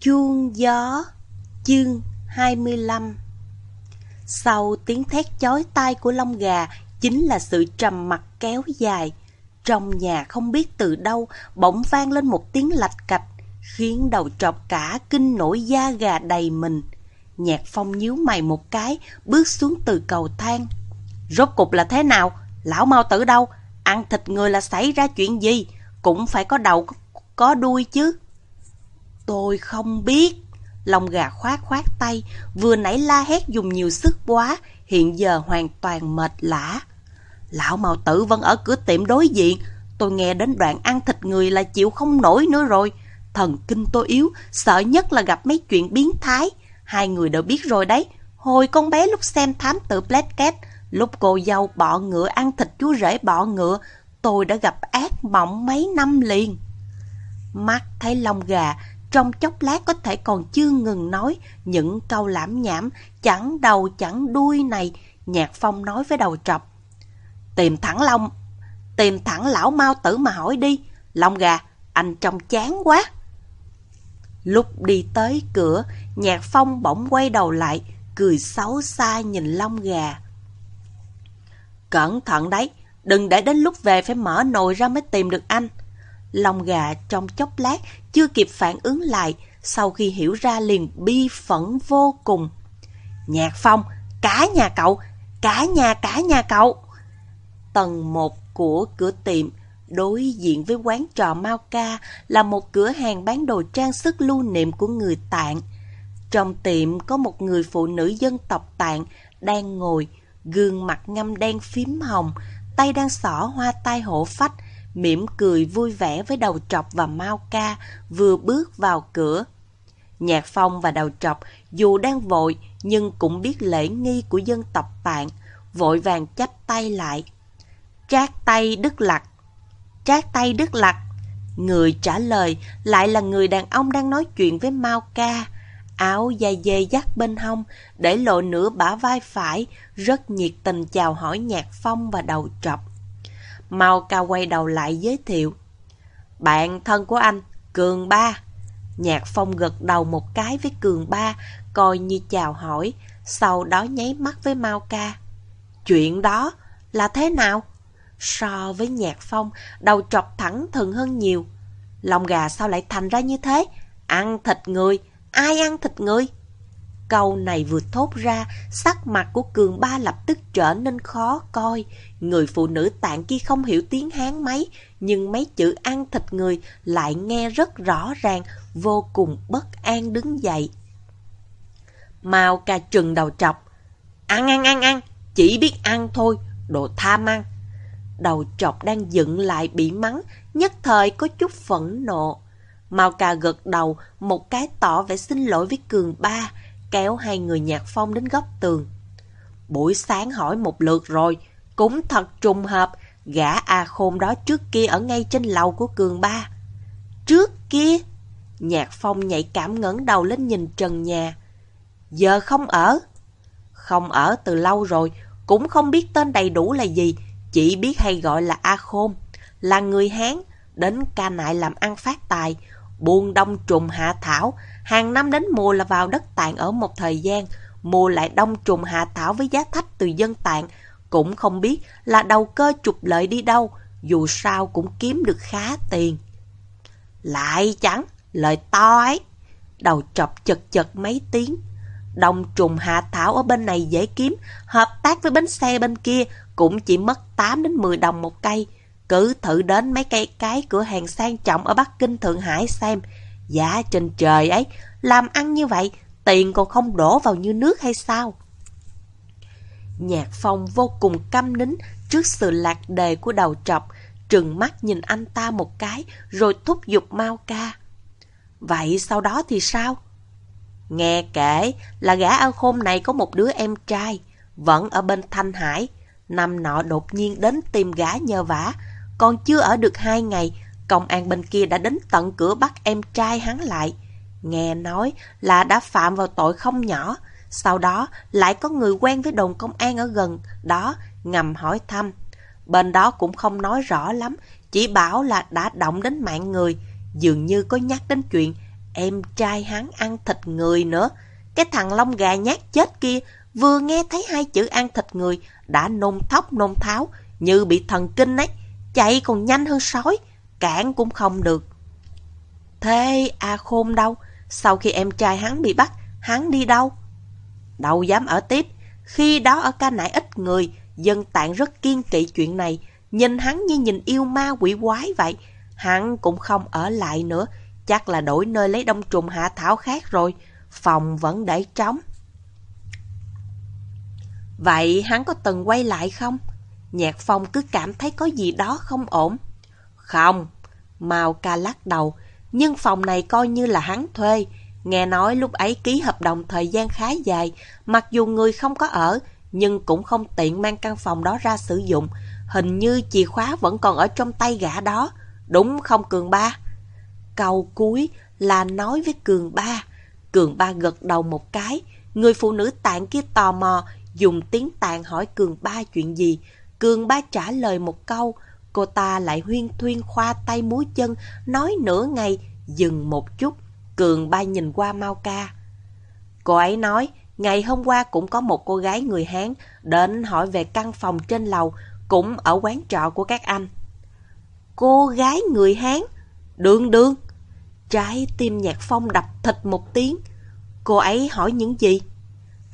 Chuông gió, Chương 25 Sau tiếng thét chói tai của lông gà, Chính là sự trầm mặc kéo dài. Trong nhà không biết từ đâu, Bỗng vang lên một tiếng lạch cạch, Khiến đầu trọc cả kinh nổi da gà đầy mình. Nhạc phong nhíu mày một cái, Bước xuống từ cầu thang. Rốt cục là thế nào? Lão mau tử đâu? Ăn thịt người là xảy ra chuyện gì? Cũng phải có đầu, có đuôi chứ. Tôi không biết. Lòng gà khoát khoát tay, vừa nãy la hét dùng nhiều sức quá, hiện giờ hoàn toàn mệt lã. Lão màu tử vẫn ở cửa tiệm đối diện, tôi nghe đến đoạn ăn thịt người là chịu không nổi nữa rồi. Thần kinh tôi yếu, sợ nhất là gặp mấy chuyện biến thái. Hai người đều biết rồi đấy. Hồi con bé lúc xem thám tử black cat, lúc cô dâu bọ ngựa ăn thịt chú rể bọ ngựa, tôi đã gặp ác mộng mấy năm liền. Mắt thấy lông gà, trong chốc lát có thể còn chưa ngừng nói những câu lãm nhảm chẳng đầu chẳng đuôi này, Nhạc Phong nói với đầu trọc. Tìm thẳng Long, tìm thẳng lão mau tử mà hỏi đi, Long gà, anh trông chán quá. Lúc đi tới cửa, Nhạc Phong bỗng quay đầu lại, cười xấu xa nhìn Long gà. Cẩn thận đấy, đừng để đến lúc về phải mở nồi ra mới tìm được anh. Lòng gà trong chốc lát chưa kịp phản ứng lại, sau khi hiểu ra liền bi phẫn vô cùng. Nhạc phong, cả nhà cậu, cả nhà cả nhà cậu. Tầng 1 của cửa tiệm đối diện với quán trò Mao Ca là một cửa hàng bán đồ trang sức lưu niệm của người Tạng. Trong tiệm có một người phụ nữ dân tộc Tạng đang ngồi, gương mặt ngâm đen phím hồng, tay đang xỏ hoa tai hổ phách, mỉm cười vui vẻ với đầu trọc và mau ca vừa bước vào cửa. Nhạc phong và đầu trọc dù đang vội nhưng cũng biết lễ nghi của dân tộc bạn, vội vàng chắp tay lại. Trác tay đức lặc, trác tay đức lặc. Người trả lời lại là người đàn ông đang nói chuyện với Mao Ca, áo dài dê dắt bên hông, để lộ nửa bả vai phải, rất nhiệt tình chào hỏi Nhạc Phong và đầu trọc. Mau cao quay đầu lại giới thiệu. Bạn thân của anh, Cường Ba. Nhạc Phong gật đầu một cái với Cường Ba, coi như chào hỏi, sau đó nháy mắt với Mao Ca. Chuyện đó là thế nào? So với Nhạc Phong, đầu trọc thẳng thừng hơn nhiều. Lòng gà sao lại thành ra như thế? Ăn thịt người, ai ăn thịt người? Câu này vừa thốt ra, sắc mặt của Cường Ba lập tức trở nên khó coi. Người phụ nữ tạng kia không hiểu tiếng Hán mấy, nhưng mấy chữ ăn thịt người lại nghe rất rõ ràng, vô cùng bất an đứng dậy. Mao ca trừng đầu trọc. Ăn ăn ăn ăn, chỉ biết ăn thôi, đồ tham ăn. Đầu trọc đang dựng lại bị mắng, nhất thời có chút phẫn nộ. Mao ca gật đầu, một cái tỏ vẻ xin lỗi với Cường Ba, kéo hai người nhạc phong đến góc tường. Buổi sáng hỏi một lượt rồi, cũng thật trùng hợp, gã A Khôn đó trước kia ở ngay trên lầu của Cường Ba. Trước kia? Nhạc phong nhạy cảm ngẩng đầu lên nhìn trần nhà. Giờ không ở. Không ở từ lâu rồi, cũng không biết tên đầy đủ là gì, chỉ biết hay gọi là A Khôn. Là người Hán, đến ca nại làm ăn phát tài, buôn đông trùng hạ thảo, hàng năm đến mùa là vào đất tạng ở một thời gian, mùa lại đông trùng hạ thảo với giá thách từ dân tạng, cũng không biết là đầu cơ trục lợi đi đâu, dù sao cũng kiếm được khá tiền. Lại chẳng, lời to ấy. Đầu chọc chật chật mấy tiếng. đồng trùng hạ thảo ở bên này dễ kiếm, hợp tác với bến xe bên kia cũng chỉ mất 8 đến 10 đồng một cây. Cứ thử đến mấy cây cái cửa hàng sang trọng ở Bắc Kinh Thượng Hải xem. Giá trên trời ấy, làm ăn như vậy, tiền còn không đổ vào như nước hay sao? Nhạc phong vô cùng căm nín trước sự lạc đề của đầu trọc, trừng mắt nhìn anh ta một cái, rồi thúc giục Mao ca. Vậy sau đó thì sao? Nghe kể là gã ăn khôn này có một đứa em trai, vẫn ở bên Thanh Hải. Năm nọ đột nhiên đến tìm gã nhờ vả, còn chưa ở được hai ngày, công an bên kia đã đến tận cửa bắt em trai hắn lại. Nghe nói là đã phạm vào tội không nhỏ, sau đó lại có người quen với đồn công an ở gần đó ngầm hỏi thăm. Bên đó cũng không nói rõ lắm, chỉ bảo là đã động đến mạng người, dường như có nhắc đến chuyện Em trai hắn ăn thịt người nữa. Cái thằng lông gà nhát chết kia vừa nghe thấy hai chữ ăn thịt người đã nôn thóc nôn tháo như bị thần kinh ấy. Chạy còn nhanh hơn sói, cản cũng không được. Thế A Khôn đâu? Sau khi em trai hắn bị bắt, hắn đi đâu? Đâu dám ở tiếp. Khi đó ở ca nại ít người, dân tạng rất kiên kỵ chuyện này. Nhìn hắn như nhìn yêu ma quỷ quái vậy. Hắn cũng không ở lại nữa. Chắc là đổi nơi lấy đông trùng hạ thảo khác rồi. Phòng vẫn để trống. Vậy hắn có từng quay lại không? Nhạc phong cứ cảm thấy có gì đó không ổn. Không, Mao ca lắc đầu. Nhưng phòng này coi như là hắn thuê. Nghe nói lúc ấy ký hợp đồng thời gian khá dài, mặc dù người không có ở, nhưng cũng không tiện mang căn phòng đó ra sử dụng. Hình như chìa khóa vẫn còn ở trong tay gã đó. Đúng không Cường Ba? Câu cuối là nói với Cường Ba. Cường Ba gật đầu một cái. Người phụ nữ tạng kia tò mò, dùng tiếng tạng hỏi Cường Ba chuyện gì. Cường Ba trả lời một câu. Cô ta lại huyên thuyên khoa tay múa chân, nói nửa ngày, dừng một chút. Cường Ba nhìn qua Mau Ca. Cô ấy nói, ngày hôm qua cũng có một cô gái người Hán đến hỏi về căn phòng trên lầu, cũng ở quán trọ của các anh. Cô gái người Hán? Đương đương. Trái tim nhạc phong đập thịt một tiếng. Cô ấy hỏi những gì?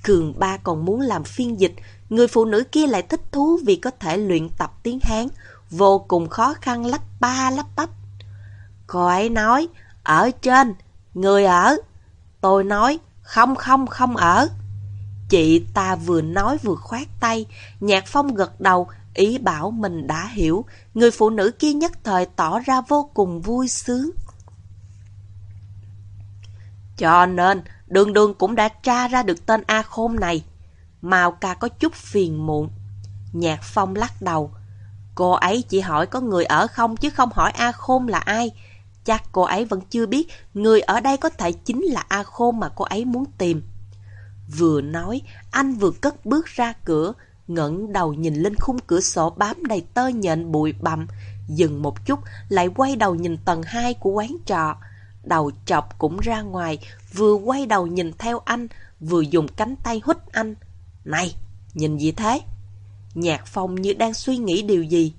Cường ba còn muốn làm phiên dịch, người phụ nữ kia lại thích thú vì có thể luyện tập tiếng Hán, vô cùng khó khăn lắp ba lắp bắp. Cô ấy nói, ở trên, người ở. Tôi nói, không không không ở. Chị ta vừa nói vừa khoát tay, nhạc phong gật đầu, ý bảo mình đã hiểu, người phụ nữ kia nhất thời tỏ ra vô cùng vui sướng. Cho nên, đường đường cũng đã tra ra được tên A Khôn này. Mao ca có chút phiền muộn. Nhạc Phong lắc đầu. Cô ấy chỉ hỏi có người ở không chứ không hỏi A Khôn là ai. Chắc cô ấy vẫn chưa biết người ở đây có thể chính là A Khôn mà cô ấy muốn tìm. Vừa nói, anh vừa cất bước ra cửa, ngẩng đầu nhìn lên khung cửa sổ bám đầy tơ nhện bụi bặm, dừng một chút lại quay đầu nhìn tầng 2 của quán trọ. Đầu chọc cũng ra ngoài, vừa quay đầu nhìn theo anh, vừa dùng cánh tay hút anh. Này, nhìn gì thế? Nhạc phong như đang suy nghĩ điều gì.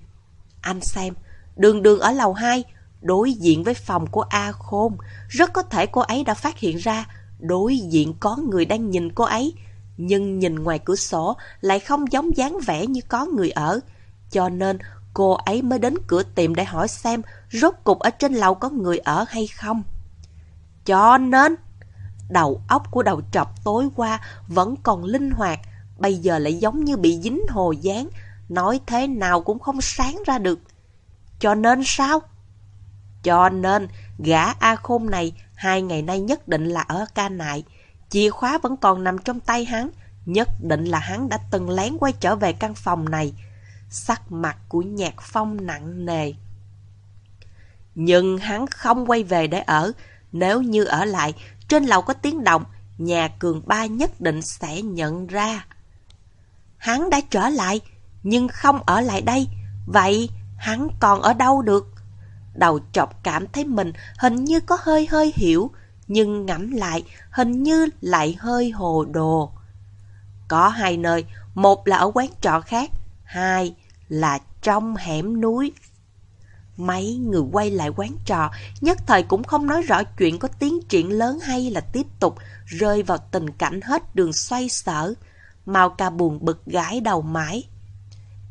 Anh xem, đường đường ở lầu 2, đối diện với phòng của A Khôn. Rất có thể cô ấy đã phát hiện ra, đối diện có người đang nhìn cô ấy. Nhưng nhìn ngoài cửa sổ lại không giống dáng vẻ như có người ở. Cho nên cô ấy mới đến cửa tiệm để hỏi xem rốt cục ở trên lầu có người ở hay không. Cho nên, đầu óc của đầu trọc tối qua vẫn còn linh hoạt, bây giờ lại giống như bị dính hồ dán, nói thế nào cũng không sáng ra được. Cho nên sao? Cho nên, gã A Khôn này hai ngày nay nhất định là ở ca nại. Chìa khóa vẫn còn nằm trong tay hắn, nhất định là hắn đã từng lén quay trở về căn phòng này. Sắc mặt của nhạc phong nặng nề. Nhưng hắn không quay về để ở, nếu như ở lại, trên lầu có tiếng động, nhà cường ba nhất định sẽ nhận ra. Hắn đã trở lại, nhưng không ở lại đây. Vậy hắn còn ở đâu được? Đầu trọc cảm thấy mình hình như có hơi hơi hiểu, nhưng ngẫm lại hình như lại hơi hồ đồ. Có hai nơi, một là ở quán trọ khác, hai là trong hẻm núi. Mấy người quay lại quán trò, nhất thời cũng không nói rõ chuyện có tiến triển lớn hay là tiếp tục rơi vào tình cảnh hết đường xoay sở. Mao ca buồn bực gái đầu mãi.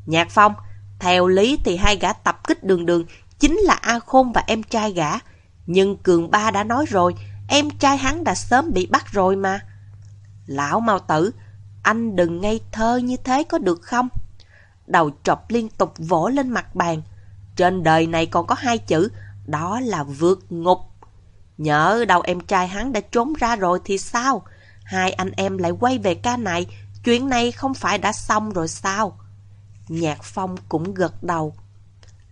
Nhạc Phong, theo lý thì hai gã tập kích đường đường chính là A Khôn và em trai gã. Nhưng Cường Ba đã nói rồi, em trai hắn đã sớm bị bắt rồi mà. Lão Mao Tử, anh đừng ngây thơ như thế có được không? Đầu trọc liên tục vỗ lên mặt bàn. Trên đời này còn có hai chữ, đó là vượt ngục. Nhớ đầu em trai hắn đã trốn ra rồi thì sao? Hai anh em lại quay về ca này, chuyện này không phải đã xong rồi sao? Nhạc Phong cũng gật đầu.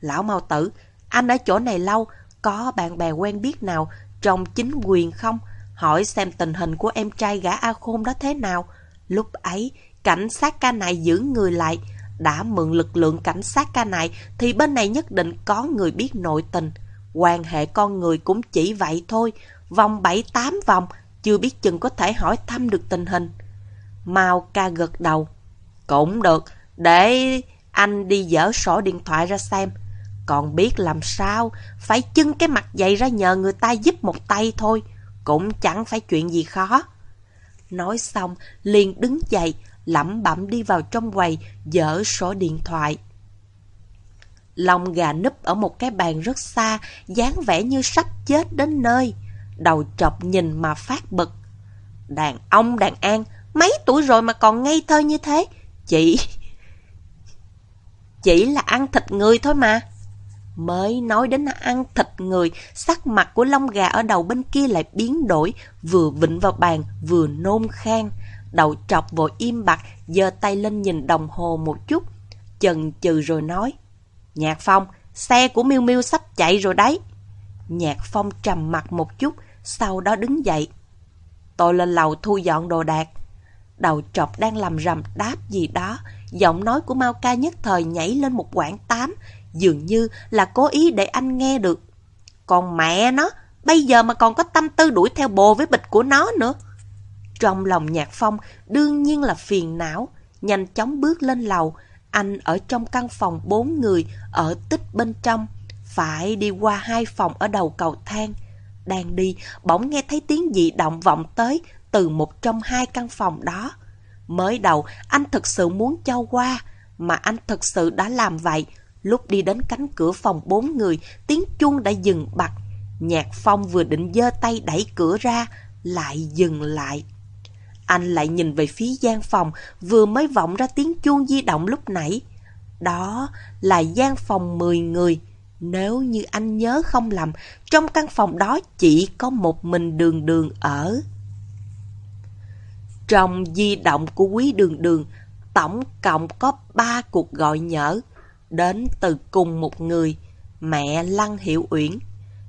Lão mao tử, anh ở chỗ này lâu, có bạn bè quen biết nào trong chính quyền không? Hỏi xem tình hình của em trai gã A Khôn đó thế nào. Lúc ấy, cảnh sát ca này giữ người lại, đã mượn lực lượng cảnh sát ca này thì bên này nhất định có người biết nội tình. Quan hệ con người cũng chỉ vậy thôi. vòng bảy tám vòng, chưa biết chừng có thể hỏi thăm được tình hình. Mao ca gật đầu. Cũng được, để anh đi dở sổ điện thoại ra xem. Còn biết làm sao, phải chưng cái mặt dậy ra nhờ người ta giúp một tay thôi. Cũng chẳng phải chuyện gì khó. Nói xong, liền đứng dậy, lẩm bẩm đi vào trong quầy, dở sổ điện thoại. Lòng gà núp ở một cái bàn rất xa, dáng vẻ như sắp chết đến nơi. Đầu chọc nhìn mà phát bực. Đàn ông đàn an, mấy tuổi rồi mà còn ngây thơ như thế. Chị... Chỉ là ăn thịt người thôi mà. Mới nói đến ăn thịt người, sắc mặt của lông gà ở đầu bên kia lại biến đổi, vừa vịnh vào bàn, vừa nôn khang. Đầu trọc vội im bặt, giơ tay lên nhìn đồng hồ một chút, chần chừ rồi nói. Nhạc Phong, xe của Miu Miu sắp chạy rồi đấy. Nhạc Phong trầm mặt một chút, sau đó đứng dậy. Tôi lên lầu thu dọn đồ đạc. Đầu trọc đang làm rầm đáp gì đó, giọng nói của Mao Ca nhất thời nhảy lên một quãng tám, dường như là cố ý để anh nghe được. Còn mẹ nó, bây giờ mà còn có tâm tư đuổi theo bồ với bịch của nó nữa. Trong lòng Nhạc Phong đương nhiên là phiền não, nhanh chóng bước lên lầu. Anh ở trong căn phòng bốn người, ở tích bên trong, phải đi qua hai phòng ở đầu cầu thang. Đang đi, bỗng nghe thấy tiếng dị động vọng tới từ một trong hai căn phòng đó. Mới đầu, anh thực sự muốn cho qua, mà anh thực sự đã làm vậy. Lúc đi đến cánh cửa phòng bốn người, tiếng chuông đã dừng bặt. Nhạc Phong vừa định giơ tay đẩy cửa ra, lại dừng lại. Anh lại nhìn về phía gian phòng, vừa mới vọng ra tiếng chuông di động lúc nãy. Đó là gian phòng 10 người. Nếu như anh nhớ không lầm, trong căn phòng đó chỉ có một mình đường đường ở. Trong di động của quý đường đường, tổng cộng có 3 cuộc gọi nhỡ, đến từ cùng một người, mẹ Lăng Hiểu Uyển.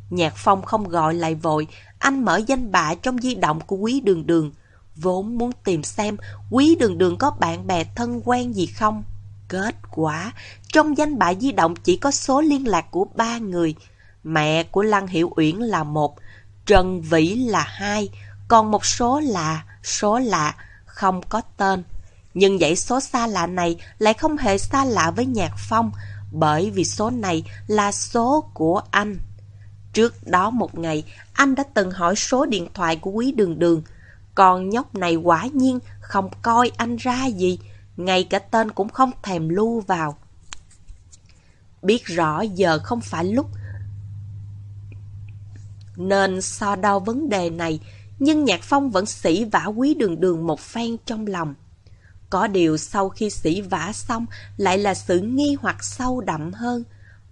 Nhạc Phong không gọi lại vội, anh mở danh bạ trong di động của quý đường đường, vốn muốn tìm xem quý đường đường có bạn bè thân quen gì không. Kết quả, trong danh bạ di động chỉ có số liên lạc của ba người. Mẹ của Lăng Hiểu Uyển là một, Trần Vĩ là hai, còn một số là số lạ, không có tên. Nhưng dãy số xa lạ này lại không hề xa lạ với Nhạc Phong, bởi vì số này là số của anh. Trước đó một ngày, anh đã từng hỏi số điện thoại của quý đường đường. Còn nhóc này quả nhiên không coi anh ra gì, ngay cả tên cũng không thèm lưu vào. Biết rõ giờ không phải lúc nên so đo vấn đề này, nhưng Nhạc Phong vẫn sĩ vả quý đường đường một phen trong lòng. Có điều sau khi sĩ vả xong lại là sự nghi hoặc sâu đậm hơn.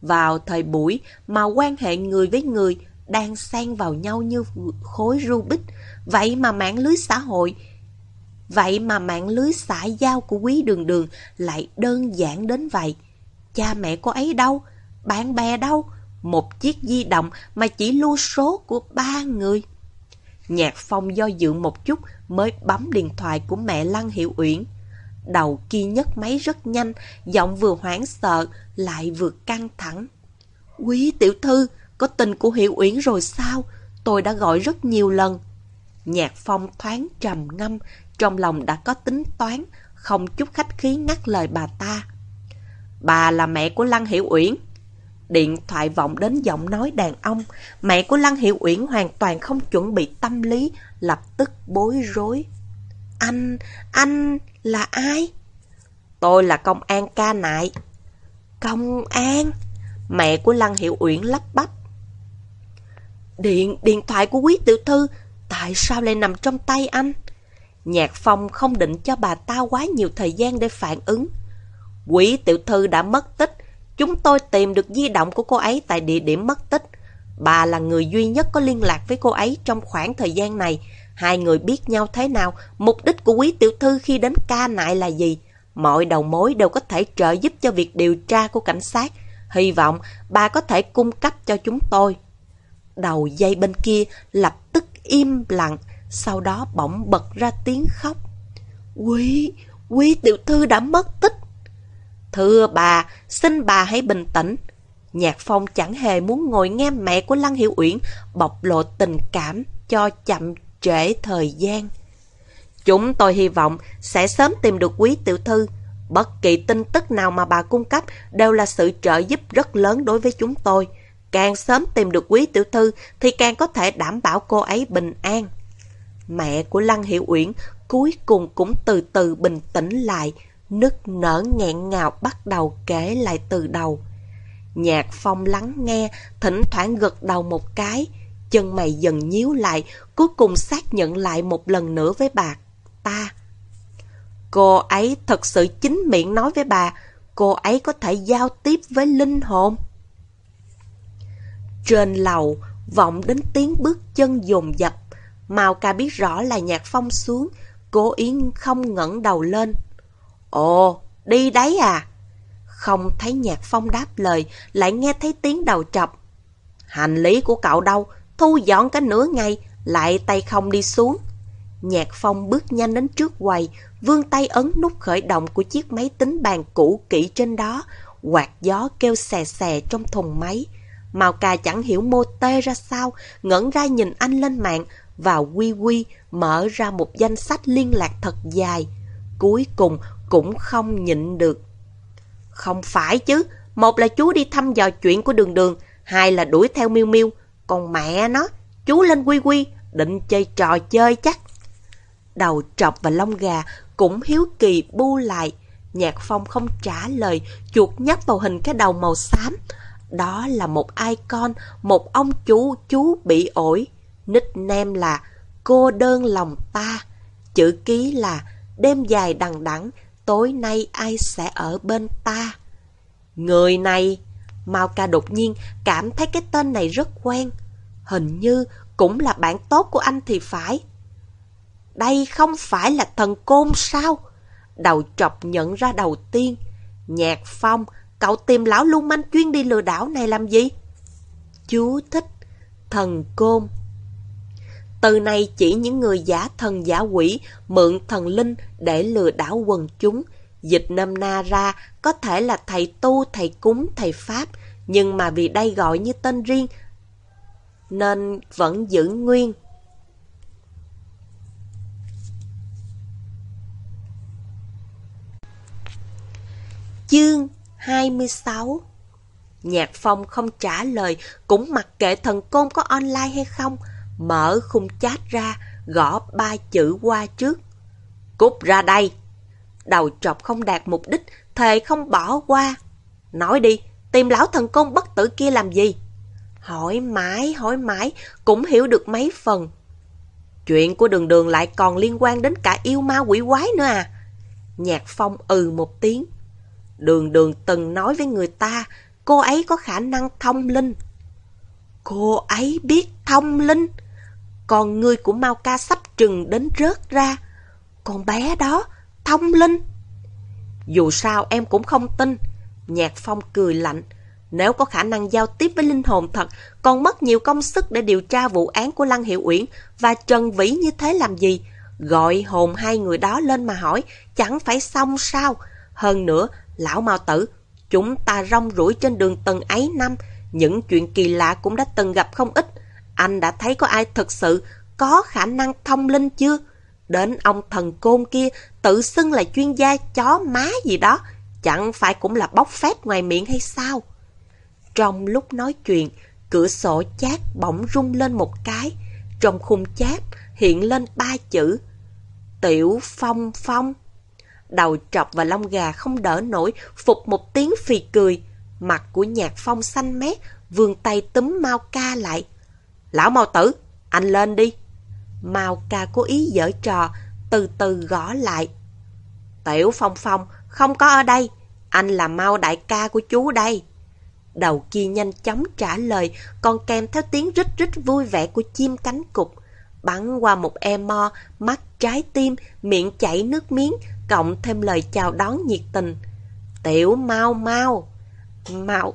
Vào thời buổi mà quan hệ người với người đang xen vào nhau như khối Rubik, vậy mà mạng lưới xã hội Vậy mà mạng lưới xã giao của quý đường đường lại đơn giản đến vậy. Cha mẹ cô ấy đâu? Bạn bè đâu? Một chiếc di động mà chỉ lưu số của ba người. Nhạc Phong do dự một chút mới bấm điện thoại của mẹ Lăng Hiệu Uyển. Đầu kia nhấc máy rất nhanh, giọng vừa hoảng sợ, lại vừa căng thẳng. Quý tiểu thư, có tình của Hiệu Uyển rồi sao? Tôi đã gọi rất nhiều lần. Nhạc Phong thoáng trầm ngâm, trong lòng đã có tính toán, không chút khách khí ngắt lời bà ta. Bà là mẹ của Lăng Hiểu Uyển. Điện thoại vọng đến giọng nói đàn ông, mẹ của Lăng Hiểu Uyển hoàn toàn không chuẩn bị tâm lý, lập tức bối rối. Anh, anh là ai? Tôi là công an ca nại. Công an? Mẹ của Lăng Hiểu Uyển lắp bắp. Điện, điện thoại của quý tiểu thư, tại sao lại nằm trong tay anh? Nhạc Phong không định cho bà ta quá nhiều thời gian để phản ứng. Quỷ tiểu thư đã mất tích. Chúng tôi tìm được di động của cô ấy tại địa điểm mất tích. Bà là người duy nhất có liên lạc với cô ấy trong khoảng thời gian này. Hai người biết nhau thế nào, mục đích của quý tiểu thư khi đến ca nại là gì. Mọi đầu mối đều có thể trợ giúp cho việc điều tra của cảnh sát. Hy vọng bà có thể cung cấp cho chúng tôi. Đầu dây bên kia lập tức im lặng, sau đó bỗng bật ra tiếng khóc. Quý, quý tiểu thư đã mất tích. Thưa bà, xin bà hãy bình tĩnh. Nhạc Phong chẳng hề muốn ngồi nghe mẹ của Lăng Hiểu Uyển bộc lộ tình cảm, cho chậm trễ thời gian. Chúng tôi hy vọng sẽ sớm tìm được quý tiểu thư. Bất kỳ tin tức nào mà bà cung cấp đều là sự trợ giúp rất lớn đối với chúng tôi. Càng sớm tìm được quý tiểu thư thì càng có thể đảm bảo cô ấy bình an. Mẹ của Lăng Hiểu Uyển cuối cùng cũng từ từ bình tĩnh lại, nức nở nghẹn ngào bắt đầu kể lại từ đầu. Nhạc phong lắng nghe, thỉnh thoảng gật đầu một cái, chân mày dần nhíu lại, cuối cùng xác nhận lại một lần nữa với bà ta. Cô ấy thật sự chính miệng nói với bà, cô ấy có thể giao tiếp với linh hồn. Trên lầu, vọng đến tiếng bước chân dồn dập. Mao ca biết rõ là nhạc phong xuống, cố ý không ngẩng đầu lên. Ồ, đi đấy à? Không thấy nhạc phong đáp lời, lại nghe thấy tiếng đầu chọc. Hành lý của cậu đâu? Thu dọn cả nửa ngày, lại tay không đi xuống. Nhạc phong bước nhanh đến trước quầy, vươn tay ấn nút khởi động của chiếc máy tính bàn cũ kỹ trên đó, quạt gió kêu xè xè trong thùng máy. Mao cà chẳng hiểu mô tê ra sao, ngẩn ra nhìn anh lên mạng, và Quy Quy mở ra một danh sách liên lạc thật dài. Cuối cùng cũng không nhịn được. Không phải chứ, một là chú đi thăm dò chuyện của đường đường, hai là đuổi theo miêu miêu, còn mẹ nó, chú lên Quy Quy, định chơi trò chơi chắc. Đầu trọc và lông gà cũng hiếu kỳ bu lại. Nhạc phong không trả lời, chuột nhấp vào hình cái đầu màu xám. Đó là một icon, một ông chú, chú bị ổi. Nickname là Cô đơn lòng ta. Chữ ký là Đêm dài đằng đẵng tối nay ai sẽ ở bên ta. Người này, Mao ca đột nhiên cảm thấy cái tên này rất quen. Hình như cũng là bạn tốt của anh thì phải. Đây không phải là thần côn sao? Đầu trọc nhận ra đầu tiên. Nhạc phong, cậu tìm lão lưu manh chuyên đi lừa đảo này làm gì? Chú thích thần côn. Từ này chỉ những người giả thần giả quỷ mượn thần linh để lừa đảo quần chúng. Dịch năm na ra có thể là thầy tu, thầy cúng, thầy pháp, nhưng mà vì đây gọi như tên riêng nên vẫn giữ nguyên. Chương 26 Nhạc Phong không trả lời, cũng mặc kệ thần côn có online hay không. Mở khung chat ra, gõ ba chữ qua trước. Cút ra đây! Đầu trọc không đạt mục đích, thề không bỏ qua. Nói đi, tìm lão thần công bất tử kia làm gì? Hỏi mãi, hỏi mãi, cũng hiểu được mấy phần. Chuyện của đường đường lại còn liên quan đến cả yêu ma quỷ quái nữa à? Nhạc phong ừ một tiếng. Đường đường từng nói với người ta, cô ấy có khả năng thông linh. Cô ấy biết thông linh? Còn người của Mao Ca sắp trừng đến rớt ra. Con bé đó, thông linh. Dù sao em cũng không tin. Nhạc Phong cười lạnh. Nếu có khả năng giao tiếp với linh hồn thật, còn mất nhiều công sức để điều tra vụ án của Lăng Hiệu Uyển và Trần Vĩ như thế làm gì? Gọi hồn hai người đó lên mà hỏi, chẳng phải xong sao? Hơn nữa, lão Mao Tử, chúng ta rong rủi trên đường từng ấy năm, những chuyện kỳ lạ cũng đã từng gặp không ít. Anh đã thấy có ai thực sự có khả năng thông linh chưa? Đến ông thần côn kia tự xưng là chuyên gia chó má gì đó, chẳng phải cũng là bóc phét ngoài miệng hay sao? Trong lúc nói chuyện, cửa sổ chát bỗng rung lên một cái. Trong khung chát hiện lên ba chữ. Tiểu Phong Phong. Đầu trọc và lông gà không đỡ nổi, phục một tiếng phì cười. Mặt của nhạc phong xanh mét, vươn tay túm mau ca lại. Lão mau tử, anh lên đi. Mao ca cố ý dở trò, từ từ gõ lại. Tiểu Phong Phong, không có ở đây. Anh là Mao đại ca của chú đây. Đầu kia nhanh chóng trả lời, còn kèm theo tiếng rít rít vui vẻ của chim cánh cục. Bắn qua một em mo, mắt trái tim, miệng chảy nước miếng, cộng thêm lời chào đón nhiệt tình. Tiểu mau mau. Mau,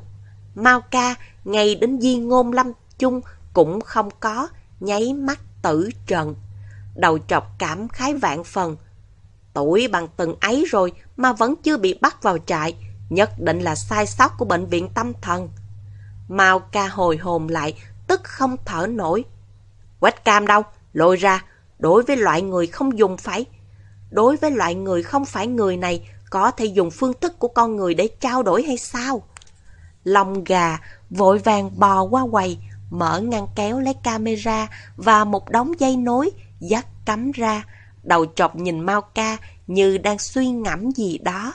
mau ca, ngay đến di ngôn lâm chung cũng không có, nháy mắt tử trần. Đầu trọc cảm khái vạn phần. Tuổi bằng từng ấy rồi mà vẫn chưa bị bắt vào trại, nhất định là sai sót của bệnh viện tâm thần. Mao ca hồi hồn lại, tức không thở nổi. Quách cam đâu? Lôi ra. Đối với loại người không dùng phải. Đối với loại người không phải người này, có thể dùng phương thức của con người để trao đổi hay sao? Lòng gà vội vàng bò qua quầy, mở ngăn kéo lấy camera và một đống dây nối dắt cắm ra. Đầu chọc nhìn Mao Ca như đang suy ngẫm gì đó.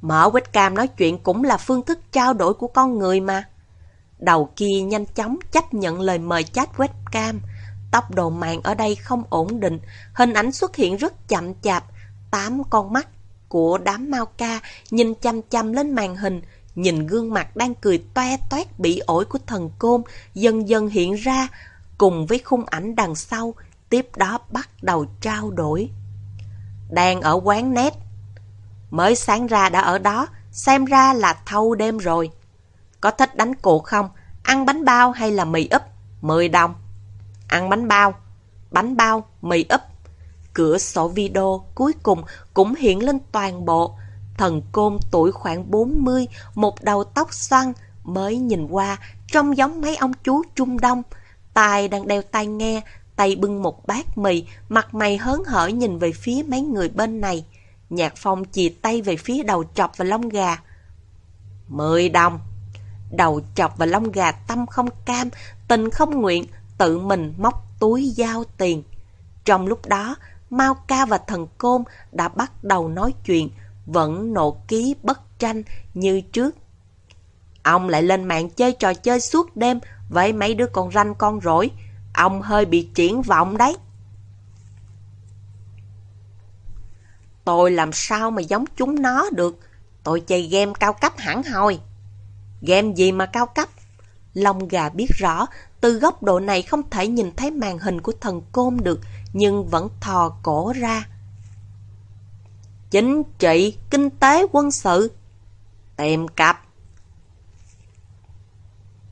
Mở webcam nói chuyện cũng là phương thức trao đổi của con người mà. Đầu kia nhanh chóng chấp nhận lời mời chat webcam. Tốc độ mạng ở đây không ổn định, hình ảnh xuất hiện rất chậm chạp. Tám con mắt của đám Mao ca nhìn chăm chăm lên màn hình, nhìn gương mặt đang cười toe toét bị ổi của thần côn dần dần hiện ra, cùng với khung ảnh đằng sau, tiếp đó bắt đầu trao đổi. Đang ở quán nét, mới sáng ra đã ở đó, xem ra là thâu đêm rồi. Có thích đánh cuộc không? Ăn bánh bao hay là mì úp? 10 đồng. Ăn bánh bao. Bánh bao, mì úp. Cửa sổ video cuối cùng cũng hiện lên toàn bộ. Thần côn tuổi khoảng 40, một đầu tóc xoăn, mới nhìn qua, trông giống mấy ông chú Trung Đông. Tài đang đeo tai nghe, tay bưng một bát mì, mặt mày hớn hở nhìn về phía mấy người bên này. Nhạc phong chì tay về phía đầu chọc và lông gà. Mười đồng. Đầu chọc và lông gà tâm không cam, tình không nguyện, tự mình móc túi giao tiền. Trong lúc đó, Mao Ca và thần côn đã bắt đầu nói chuyện, vẫn nộ ký bất tranh như trước. Ông lại lên mạng chơi trò chơi suốt đêm với mấy đứa con ranh con rỗi. Ông hơi bị triển vọng đấy. Tôi làm sao mà giống chúng nó được? Tôi chơi game cao cấp hẳn hoi. Game gì mà cao cấp? Long gà biết rõ, từ góc độ này không thể nhìn thấy màn hình của thần côn được, nhưng vẫn thò cổ ra. Chính trị, kinh tế, quân sự. Tìm cặp.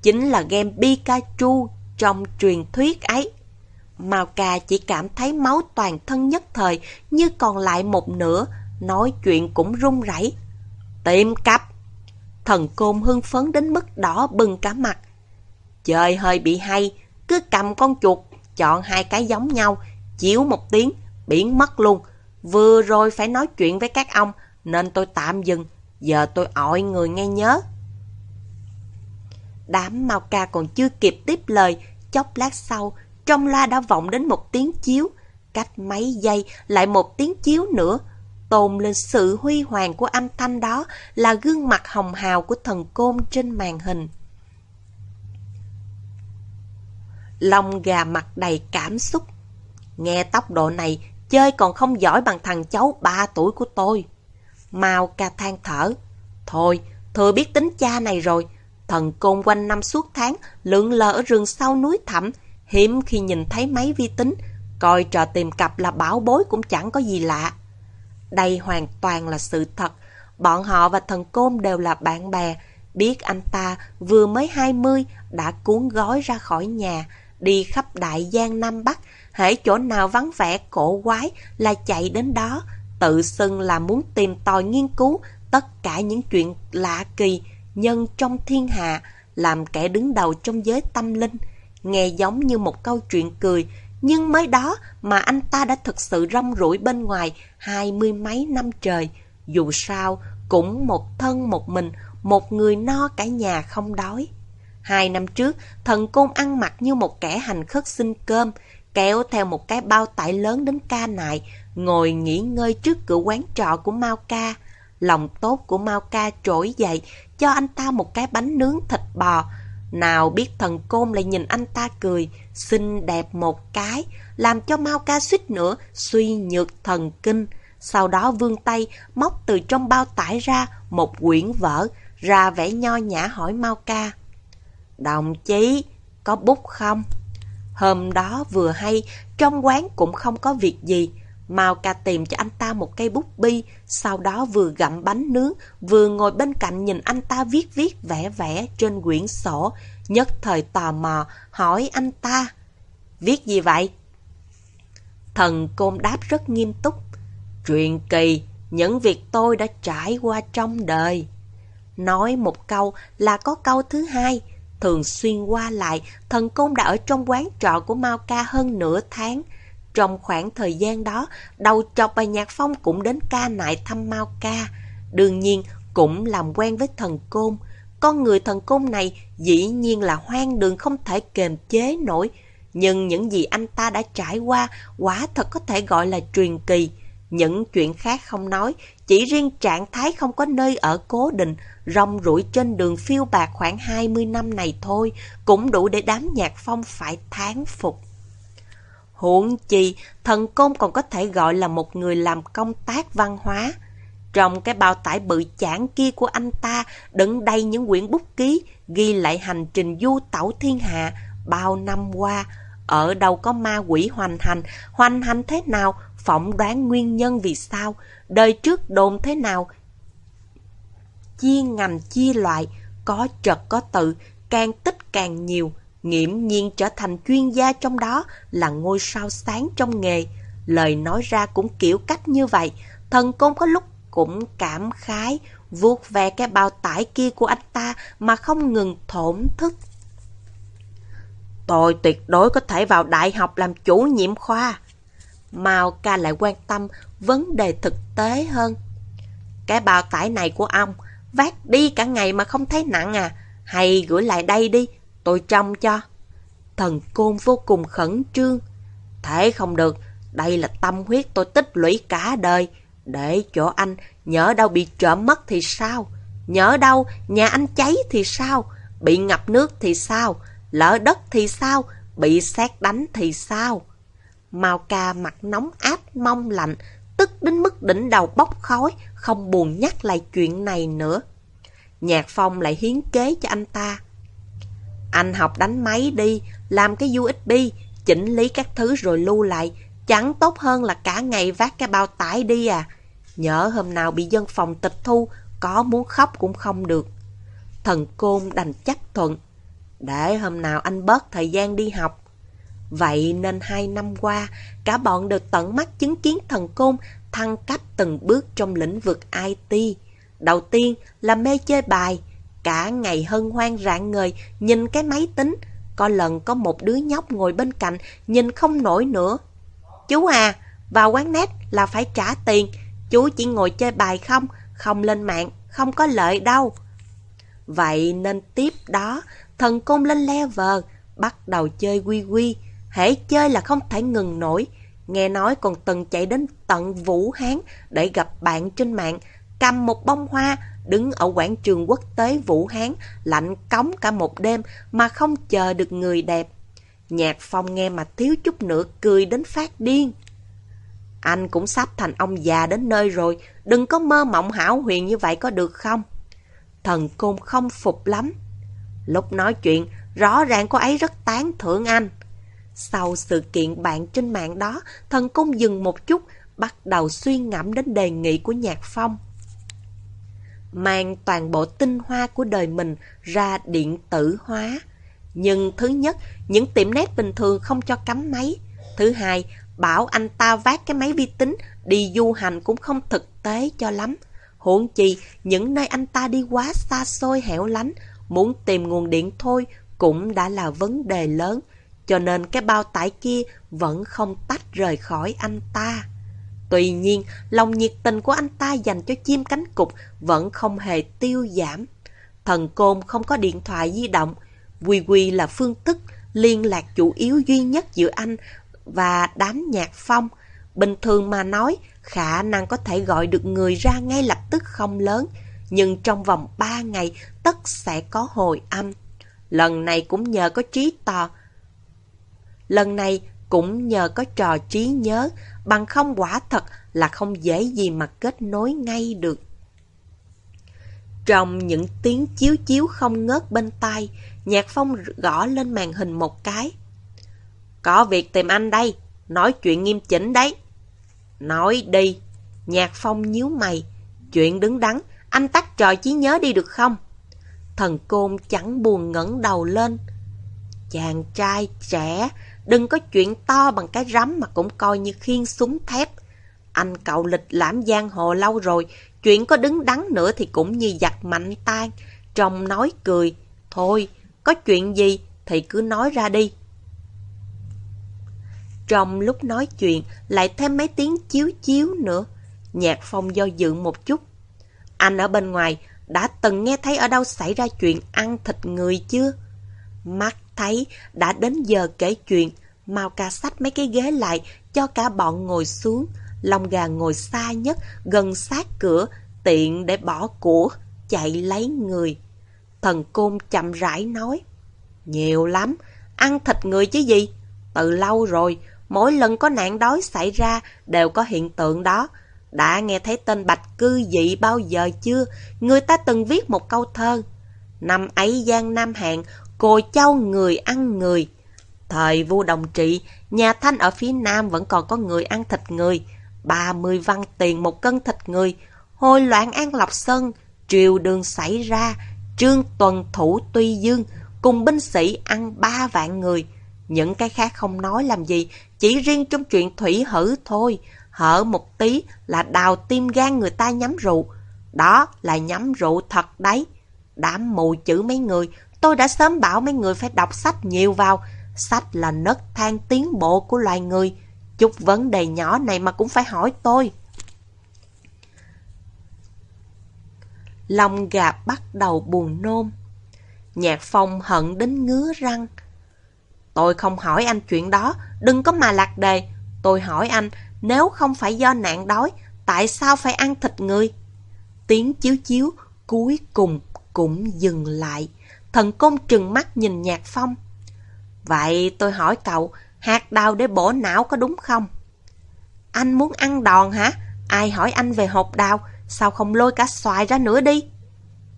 Chính là game Pikachu trong truyền thuyết ấy. Mao Ca chỉ cảm thấy máu toàn thân nhất thời như còn lại một nửa, nói chuyện cũng run rẩy. Tiêm cặp. Thần côn hưng phấn đến mức đỏ bừng cả mặt. Trời hơi bị hay, cứ cầm con chuột, chọn hai cái giống nhau, chiếu một tiếng, biến mất luôn. Vừa rồi phải nói chuyện với các ông, nên tôi tạm dừng, giờ tôi ỏi người nghe nhớ. Đám Mao ca còn chưa kịp tiếp lời, chốc lát sau, trong la đã vọng đến một tiếng chiếu, cách mấy giây lại một tiếng chiếu nữa, tồn lên sự huy hoàng của âm thanh đó là gương mặt hồng hào của thần côn trên màn hình. Lòng gà mặt đầy cảm xúc. Nghe tốc độ này, chơi còn không giỏi bằng thằng cháu 3 tuổi của tôi. Mao ca than thở. Thôi, thừa biết tính cha này rồi. Thần côn quanh năm suốt tháng, lượn lờ ở rừng sau núi thẳm, hiếm khi nhìn thấy máy vi tính, coi trò tìm cặp là bảo bối cũng chẳng có gì lạ. Đây hoàn toàn là sự thật. Bọn họ và thần côn đều là bạn bè. Biết anh ta vừa mới 20 đã cuốn gói ra khỏi nhà, đi khắp đại giang Nam Bắc, hễ chỗ nào vắng vẻ cổ quái là chạy đến đó, tự xưng là muốn tìm tòi nghiên cứu tất cả những chuyện lạ kỳ nhân trong thiên hạ, làm kẻ đứng đầu trong giới tâm linh. Nghe giống như một câu chuyện cười, nhưng mới đó mà anh ta đã thực sự rong rủi bên ngoài hai mươi mấy năm trời. Dù sao, cũng một thân một mình, một người no cả nhà không đói. Hai năm trước, thần côn ăn mặc như một kẻ hành khất xin cơm, kéo theo một cái bao tải lớn đến ca nại, ngồi nghỉ ngơi trước cửa quán trọ của Mao Ca. Lòng tốt của Mao Ca trỗi dậy, cho anh ta một cái bánh nướng thịt bò, nào biết thần côn lại nhìn anh ta cười, xinh đẹp một cái, làm cho Mao ca suýt nữa suy nhược thần kinh. Sau đó vươn tay, móc từ trong bao tải ra một quyển vở, ra vẻ nho nhã hỏi Mao ca. Đồng chí, có bút không? Hôm đó vừa hay, trong quán cũng không có việc gì. Mao ca tìm cho anh ta một cây bút bi, sau đó vừa gặm bánh nướng, vừa ngồi bên cạnh nhìn anh ta viết viết vẽ vẽ trên quyển sổ, nhất thời tò mò hỏi anh ta. Viết gì vậy? Thần côn đáp rất nghiêm túc. Truyền kỳ, những việc tôi đã trải qua trong đời. Nói một câu là có câu thứ hai, Thường xuyên qua lại, thần côn đã ở trong quán trọ của Mao Ca hơn nửa tháng. Trong khoảng thời gian đó, đầu chọc bài nhạc phong cũng đến ca nại thăm Mao Ca. Đương nhiên, cũng làm quen với thần côn. Con người thần côn này dĩ nhiên là hoang đường không thể kềm chế nổi. Nhưng những gì anh ta đã trải qua quả thật có thể gọi là truyền kỳ. Những chuyện khác không nói, chỉ riêng trạng thái không có nơi ở cố định, rong rủi trên đường phiêu bạc khoảng 20 năm này thôi, cũng đủ để đám nhạc phong phải thán phục. Huống chi, thần công còn có thể gọi là một người làm công tác văn hóa. Trong cái bao tải bự chản kia của anh ta đựng đầy những quyển bút ký ghi lại hành trình du tẩu thiên hạ bao năm qua. Ở đâu có ma quỷ hoành hành, hoành hành thế nào, phỏng đoán nguyên nhân vì sao, đời trước đồn thế nào. Chia ngành chia loại, có trật có tự, càng tích càng nhiều, nghiễm nhiên trở thành chuyên gia trong đó là ngôi sao sáng trong nghề. Lời nói ra cũng kiểu cách như vậy, thần công có lúc cũng cảm khái, vuốt ve cái bao tải kia của anh ta mà không ngừng thổn thức. Tôi tuyệt đối có thể vào đại học làm chủ nhiệm khoa. Mao ca lại quan tâm vấn đề thực tế hơn. Cái bao tải này của ông, vác đi cả ngày mà không thấy nặng à, hay gửi lại đây đi, tôi trông cho. Thần côn vô cùng khẩn trương. Thế không được, đây là tâm huyết tôi tích lũy cả đời. Để chỗ anh, nhớ đâu bị trộm mất thì sao? Nhớ đâu, nhà anh cháy thì sao? Bị ngập nước thì sao? Lỡ đất thì sao? Bị xét đánh thì sao? Mao ca mặt nóng áp mong lạnh, tức đến mức đỉnh đầu bốc khói, không buồn nhắc lại chuyện này nữa. Nhạc Phong lại hiến kế cho anh ta. Anh học đánh máy đi, làm cái USB, chỉnh lý các thứ rồi lưu lại. Chẳng tốt hơn là cả ngày vác cái bao tải đi à. Nhớ hôm nào bị dân phòng tịch thu, có muốn khóc cũng không được. Thần Côn đành chấp thuận. Để hôm nào anh bớt thời gian đi học. Vậy nên hai năm qua, cả bọn đều tận mắt chứng kiến thần Côn thăng cấp từng bước trong lĩnh vực IT. Đầu tiên là mê chơi bài, cả ngày hân hoan rạng ngời nhìn cái máy tính. Có lần có một đứa nhóc ngồi bên cạnh nhìn không nổi nữa. Chú à, vào quán net là phải trả tiền, chú chỉ ngồi chơi bài không, không lên mạng, không có lợi đâu. Vậy nên tiếp đó, thần côn lên level, bắt đầu chơi quy quy. Hễ chơi là không thể ngừng nổi. Nghe nói còn từng chạy đến tận Vũ Hán để gặp bạn trên mạng, cầm một bông hoa, đứng ở quảng trường quốc tế Vũ Hán, lạnh cống cả một đêm mà không chờ được người đẹp. Nhạc phong nghe mà thiếu chút nữa cười đến phát điên. Anh cũng sắp thành ông già đến nơi rồi, đừng có mơ mộng hảo huyền như vậy có được không? Thần côn không phục lắm. Lúc nói chuyện, rõ ràng cô ấy rất tán thưởng anh. Sau sự kiện bạn trên mạng đó, thần côn dừng một chút, bắt đầu suy ngẫm đến đề nghị của Nhạc Phong. Mang toàn bộ tinh hoa của đời mình ra điện tử hóa. Nhưng thứ nhất, những tiệm nét bình thường không cho cắm máy. Thứ hai, bảo anh ta vác cái máy vi tính đi du hành cũng không thực tế cho lắm. Huống chi, những nơi anh ta đi quá xa xôi hẻo lánh, muốn tìm nguồn điện thôi cũng đã là vấn đề lớn, cho nên cái bao tải kia vẫn không tách rời khỏi anh ta. Tuy nhiên, lòng nhiệt tình của anh ta dành cho chim cánh cục vẫn không hề tiêu giảm. Thần Côn không có điện thoại di động, Quy Quy là phương thức liên lạc chủ yếu duy nhất giữa anh và đám nhạc phong. Bình thường mà nói, khả năng có thể gọi được người ra ngay lập tức không lớn, nhưng trong vòng 3 ngày tất sẽ có hồi âm. Lần này cũng nhờ có trí tò. Lần này cũng nhờ có trò trí nhớ, bằng không quả thật là không dễ gì mà kết nối ngay được. Trong những tiếng chiếu chiếu không ngớt bên tai, Nhạc Phong gõ lên màn hình một cái. Có việc tìm anh đây, nói chuyện nghiêm chỉnh đấy. Nói đi. Nhạc Phong nhíu mày. Chuyện đứng đắn, anh tắt trò trí nhớ đi được không? Thần Côn chẳng buồn ngẩng đầu lên. Chàng trai trẻ, đừng có chuyện to bằng cái rắm mà cũng coi như khiên súng thép. Anh cậu lịch lãm giang hồ lâu rồi, chuyện có đứng đắn nữa thì cũng như giặt mạnh tan, trong nói cười. Thôi, có chuyện gì thì cứ nói ra đi. Trong lúc nói chuyện, lại thêm mấy tiếng chiếu chiếu nữa. Nhạc phong do dự một chút. Anh ở bên ngoài, đã từng nghe thấy ở đâu xảy ra chuyện ăn thịt người chưa? Mắt thấy đã đến giờ kể chuyện, mau ca sách mấy cái ghế lại cho cả bọn ngồi xuống. Long gà ngồi xa nhất, gần sát cửa, tiện để bỏ của, chạy lấy người. Thần côn chậm rãi nói, nhiều lắm, ăn thịt người chứ gì? Từ lâu rồi, mỗi lần có nạn đói xảy ra đều có hiện tượng đó. Đã nghe thấy tên Bạch Cư Dị bao giờ chưa? Người ta từng viết một câu thơ. Năm ấy Giang Nam Hạng, cô châu người ăn người. Thời vua đồng trị, nhà Thanh ở phía Nam vẫn còn có người ăn thịt người. 30 văn tiền một cân thịt người. Hồi loạn An Lộc Sơn, triều đường xảy ra, Trương Tuần Thủ Tuy Dương cùng binh sĩ ăn ba vạn người. Những cái khác không nói làm gì, chỉ riêng trong chuyện thủy hử thôi. Hở một tí là đào tim gan người ta nhắm rượu. Đó là nhắm rượu thật đấy. Đám mù chữ mấy người, tôi đã sớm bảo mấy người phải đọc sách nhiều vào. Sách là nấc thang tiến bộ của loài người. Chút vấn đề nhỏ này mà cũng phải hỏi tôi. Lòng gà bắt đầu buồn nôn. Nhạc phong hận đến ngứa răng. Tôi không hỏi anh chuyện đó, đừng có mà lạc đề. Tôi hỏi anh, nếu không phải do nạn đói, tại sao phải ăn thịt người? Tiếng chiếu chiếu cuối cùng cũng dừng lại. Thần công trừng mắt nhìn nhạc phong. Vậy tôi hỏi cậu, hạt đào để bổ não có đúng không? Anh muốn ăn đòn hả? Ai hỏi anh về hộp đào? Sao không lôi cả xoài ra nữa đi?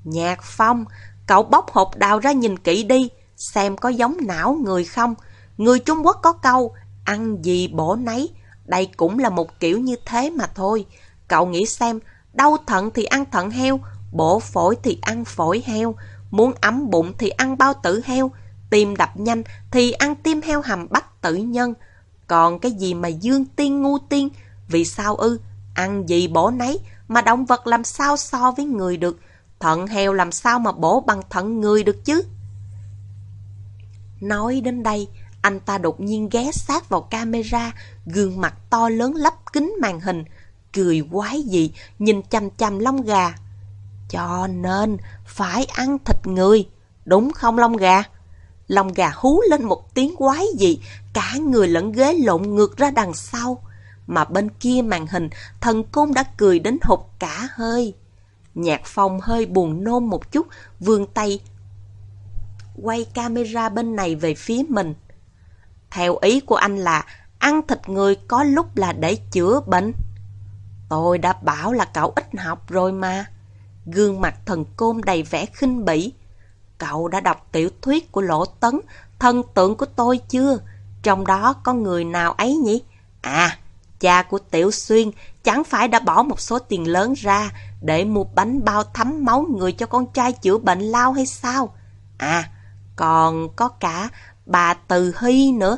Nhạc phong, cậu bóc hộp đào ra nhìn kỹ đi, xem có giống não người không. Người Trung Quốc có câu, ăn gì bổ nấy. Đây cũng là một kiểu như thế mà thôi. Cậu nghĩ xem, đau thận thì ăn thận heo, bổ phổi thì ăn phổi heo, muốn ấm bụng thì ăn bao tử heo, tim đập nhanh thì ăn tim heo hầm bách tử nhân. Còn cái gì mà dương tiên ngu tiên, vì sao ư? Ăn gì bổ nấy, mà động vật làm sao so với người được? Thận heo làm sao mà bổ bằng thận người được chứ? Nói đến đây, anh ta đột nhiên ghé sát vào camera, gương mặt to lớn lắp kính màn hình, cười quái dị, nhìn chăm chăm lông gà. Cho nên, phải ăn thịt người, đúng không lông gà? Lông gà hú lên một tiếng quái dị, cả người lẫn ghế lộn ngược ra đằng sau. Mà bên kia màn hình, thần côn đã cười đến hụt cả hơi. Nhạc phong hơi buồn nôn một chút, vươn tay quay camera bên này về phía mình. Theo ý của anh là ăn thịt người có lúc là để chữa bệnh. Tôi đã bảo là cậu ít học rồi mà. Gương mặt thần côn đầy vẻ khinh bỉ. Cậu đã đọc tiểu thuyết của Lỗ Tấn, thần tượng của tôi chưa? Trong đó có người nào ấy nhỉ? À, cha của Tiểu Xuyên chẳng phải đã bỏ một số tiền lớn ra để mua bánh bao thấm máu người cho con trai chữa bệnh lao hay sao? À, còn có cả bà Từ Hy nữa.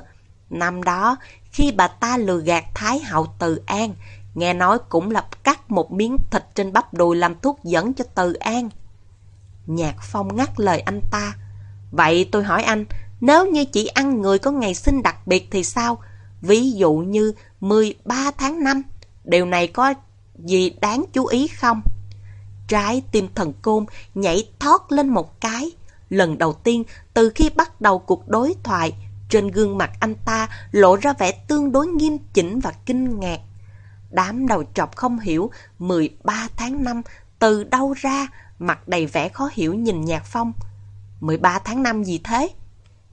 Năm đó, khi bà ta lừa gạt Thái hậu Từ An, nghe nói cũng lập cắt một miếng thịt trên bắp đùi làm thuốc dẫn cho Từ An. Nhạc Phong ngắt lời anh ta. Vậy tôi hỏi anh, nếu như chỉ ăn người có ngày sinh đặc biệt thì sao? Ví dụ như 13 tháng 5, điều này có gì đáng chú ý không? Trái tim thần côn nhảy thoát lên một cái. Lần đầu tiên từ khi bắt đầu cuộc đối thoại, trên gương mặt anh ta lộ ra vẻ tương đối nghiêm chỉnh và kinh ngạc. Đám đầu trọc không hiểu 13 tháng 5 từ đâu ra, mặt đầy vẻ khó hiểu nhìn Nhạc Phong. 13 tháng 5 gì thế?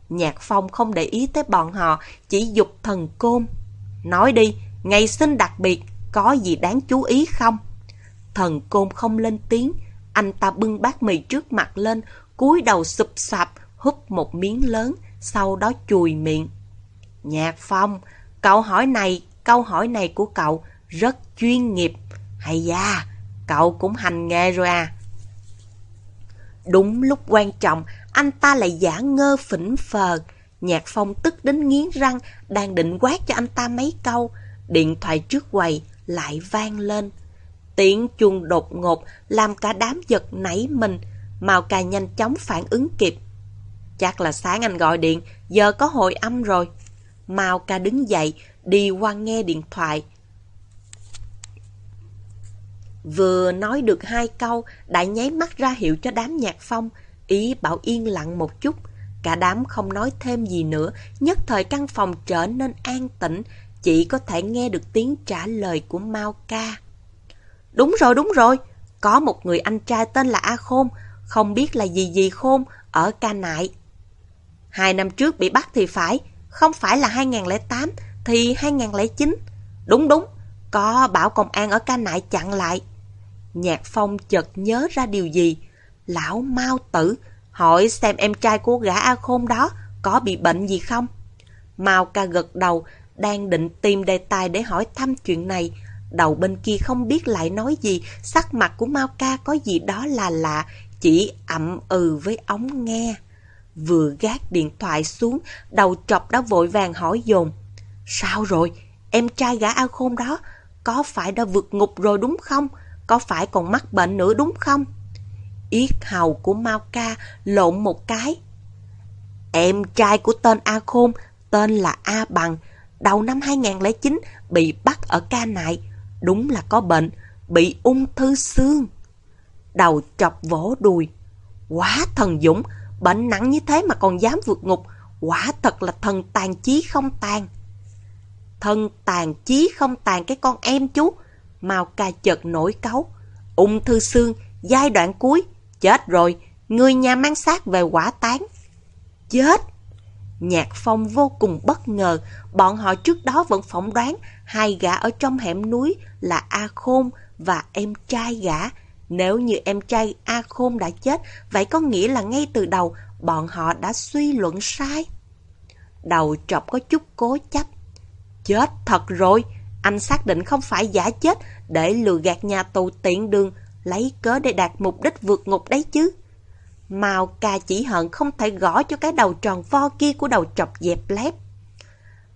Nhạc Phong không để ý tới bọn họ, chỉ dục thần côn. Nói đi, ngày sinh đặc biệt, có gì đáng chú ý không? Thần côn không lên tiếng, anh ta bưng bát mì trước mặt lên, cúi đầu sụp sạp, hút một miếng lớn, sau đó chùi miệng. Nhạc Phong, câu hỏi này, câu hỏi này của cậu rất chuyên nghiệp. Hay da, cậu cũng hành nghề rồi à. Đúng lúc quan trọng, anh ta lại giả ngơ phỉnh phờ. Nhạc Phong tức đến nghiến răng, đang định quát cho anh ta mấy câu. Điện thoại trước quầy lại vang lên. Tiếng chuông đột ngột làm cả đám giật nảy mình. Mao Ca nhanh chóng phản ứng kịp. Chắc là sáng anh gọi điện, giờ có hồi âm rồi. Mao ca đứng dậy, đi qua nghe điện thoại. Vừa nói được hai câu, đã nháy mắt ra hiệu cho đám nhạc phong, ý bảo yên lặng một chút. Cả đám không nói thêm gì nữa, nhất thời căn phòng trở nên an tĩnh, chỉ có thể nghe được tiếng trả lời của Mao ca. Đúng rồi, đúng rồi, có một người anh trai tên là A Khôn, không biết là gì gì Khôn, ở ca nại. Hai năm trước bị bắt thì phải, không phải là 2008 thì 2009. Đúng đúng, có bảo công an ở ca nại chặn lại. Nhạc Phong chợt nhớ ra điều gì. Lão mau tử hỏi xem em trai của gã A Khôn đó có bị bệnh gì không. Mao ca gật đầu, đang định tìm đề tài để hỏi thăm chuyện này. Đầu bên kia không biết lại nói gì, sắc mặt của Mao ca có gì đó là lạ, chỉ ậm ừ với ống nghe. Vừa gác điện thoại xuống, đầu trọc đã vội vàng hỏi dồn. Sao rồi? Em trai gã A Khôn đó, có phải đã vượt ngục rồi đúng không? Có phải còn mắc bệnh nữa đúng không? Yết hầu của Mao Ca lộn một cái. Em trai của tên A Khôn, tên là A Bằng, đầu năm 2009 bị bắt ở ca nại. Đúng là có bệnh, bị ung thư xương. Đầu chọc vỗ đùi. Quá thần dũng, bệnh nặng như thế mà còn dám vượt ngục. Quả thật là thần tàn chí không tàn. Thần tàn chí không tàn cái con em chú. Mao ca chợt nổi cáu. Ung thư xương, giai đoạn cuối, chết rồi, người nhà mang xác về quả tán. Chết! Nhạc Phong vô cùng bất ngờ, bọn họ trước đó vẫn phỏng đoán hai gã ở trong hẻm núi là A Khôn và em trai gã. Nếu như em trai A Khôn đã chết, vậy có nghĩa là ngay từ đầu bọn họ đã suy luận sai. Đầu trọc có chút cố chấp. Chết thật rồi, anh xác định không phải giả chết để lừa gạt nhà tù tiện đường, lấy cớ để đạt mục đích vượt ngục đấy chứ. Mao ca chỉ hận không thể gõ cho cái đầu tròn vo kia của đầu trọc dẹp lép.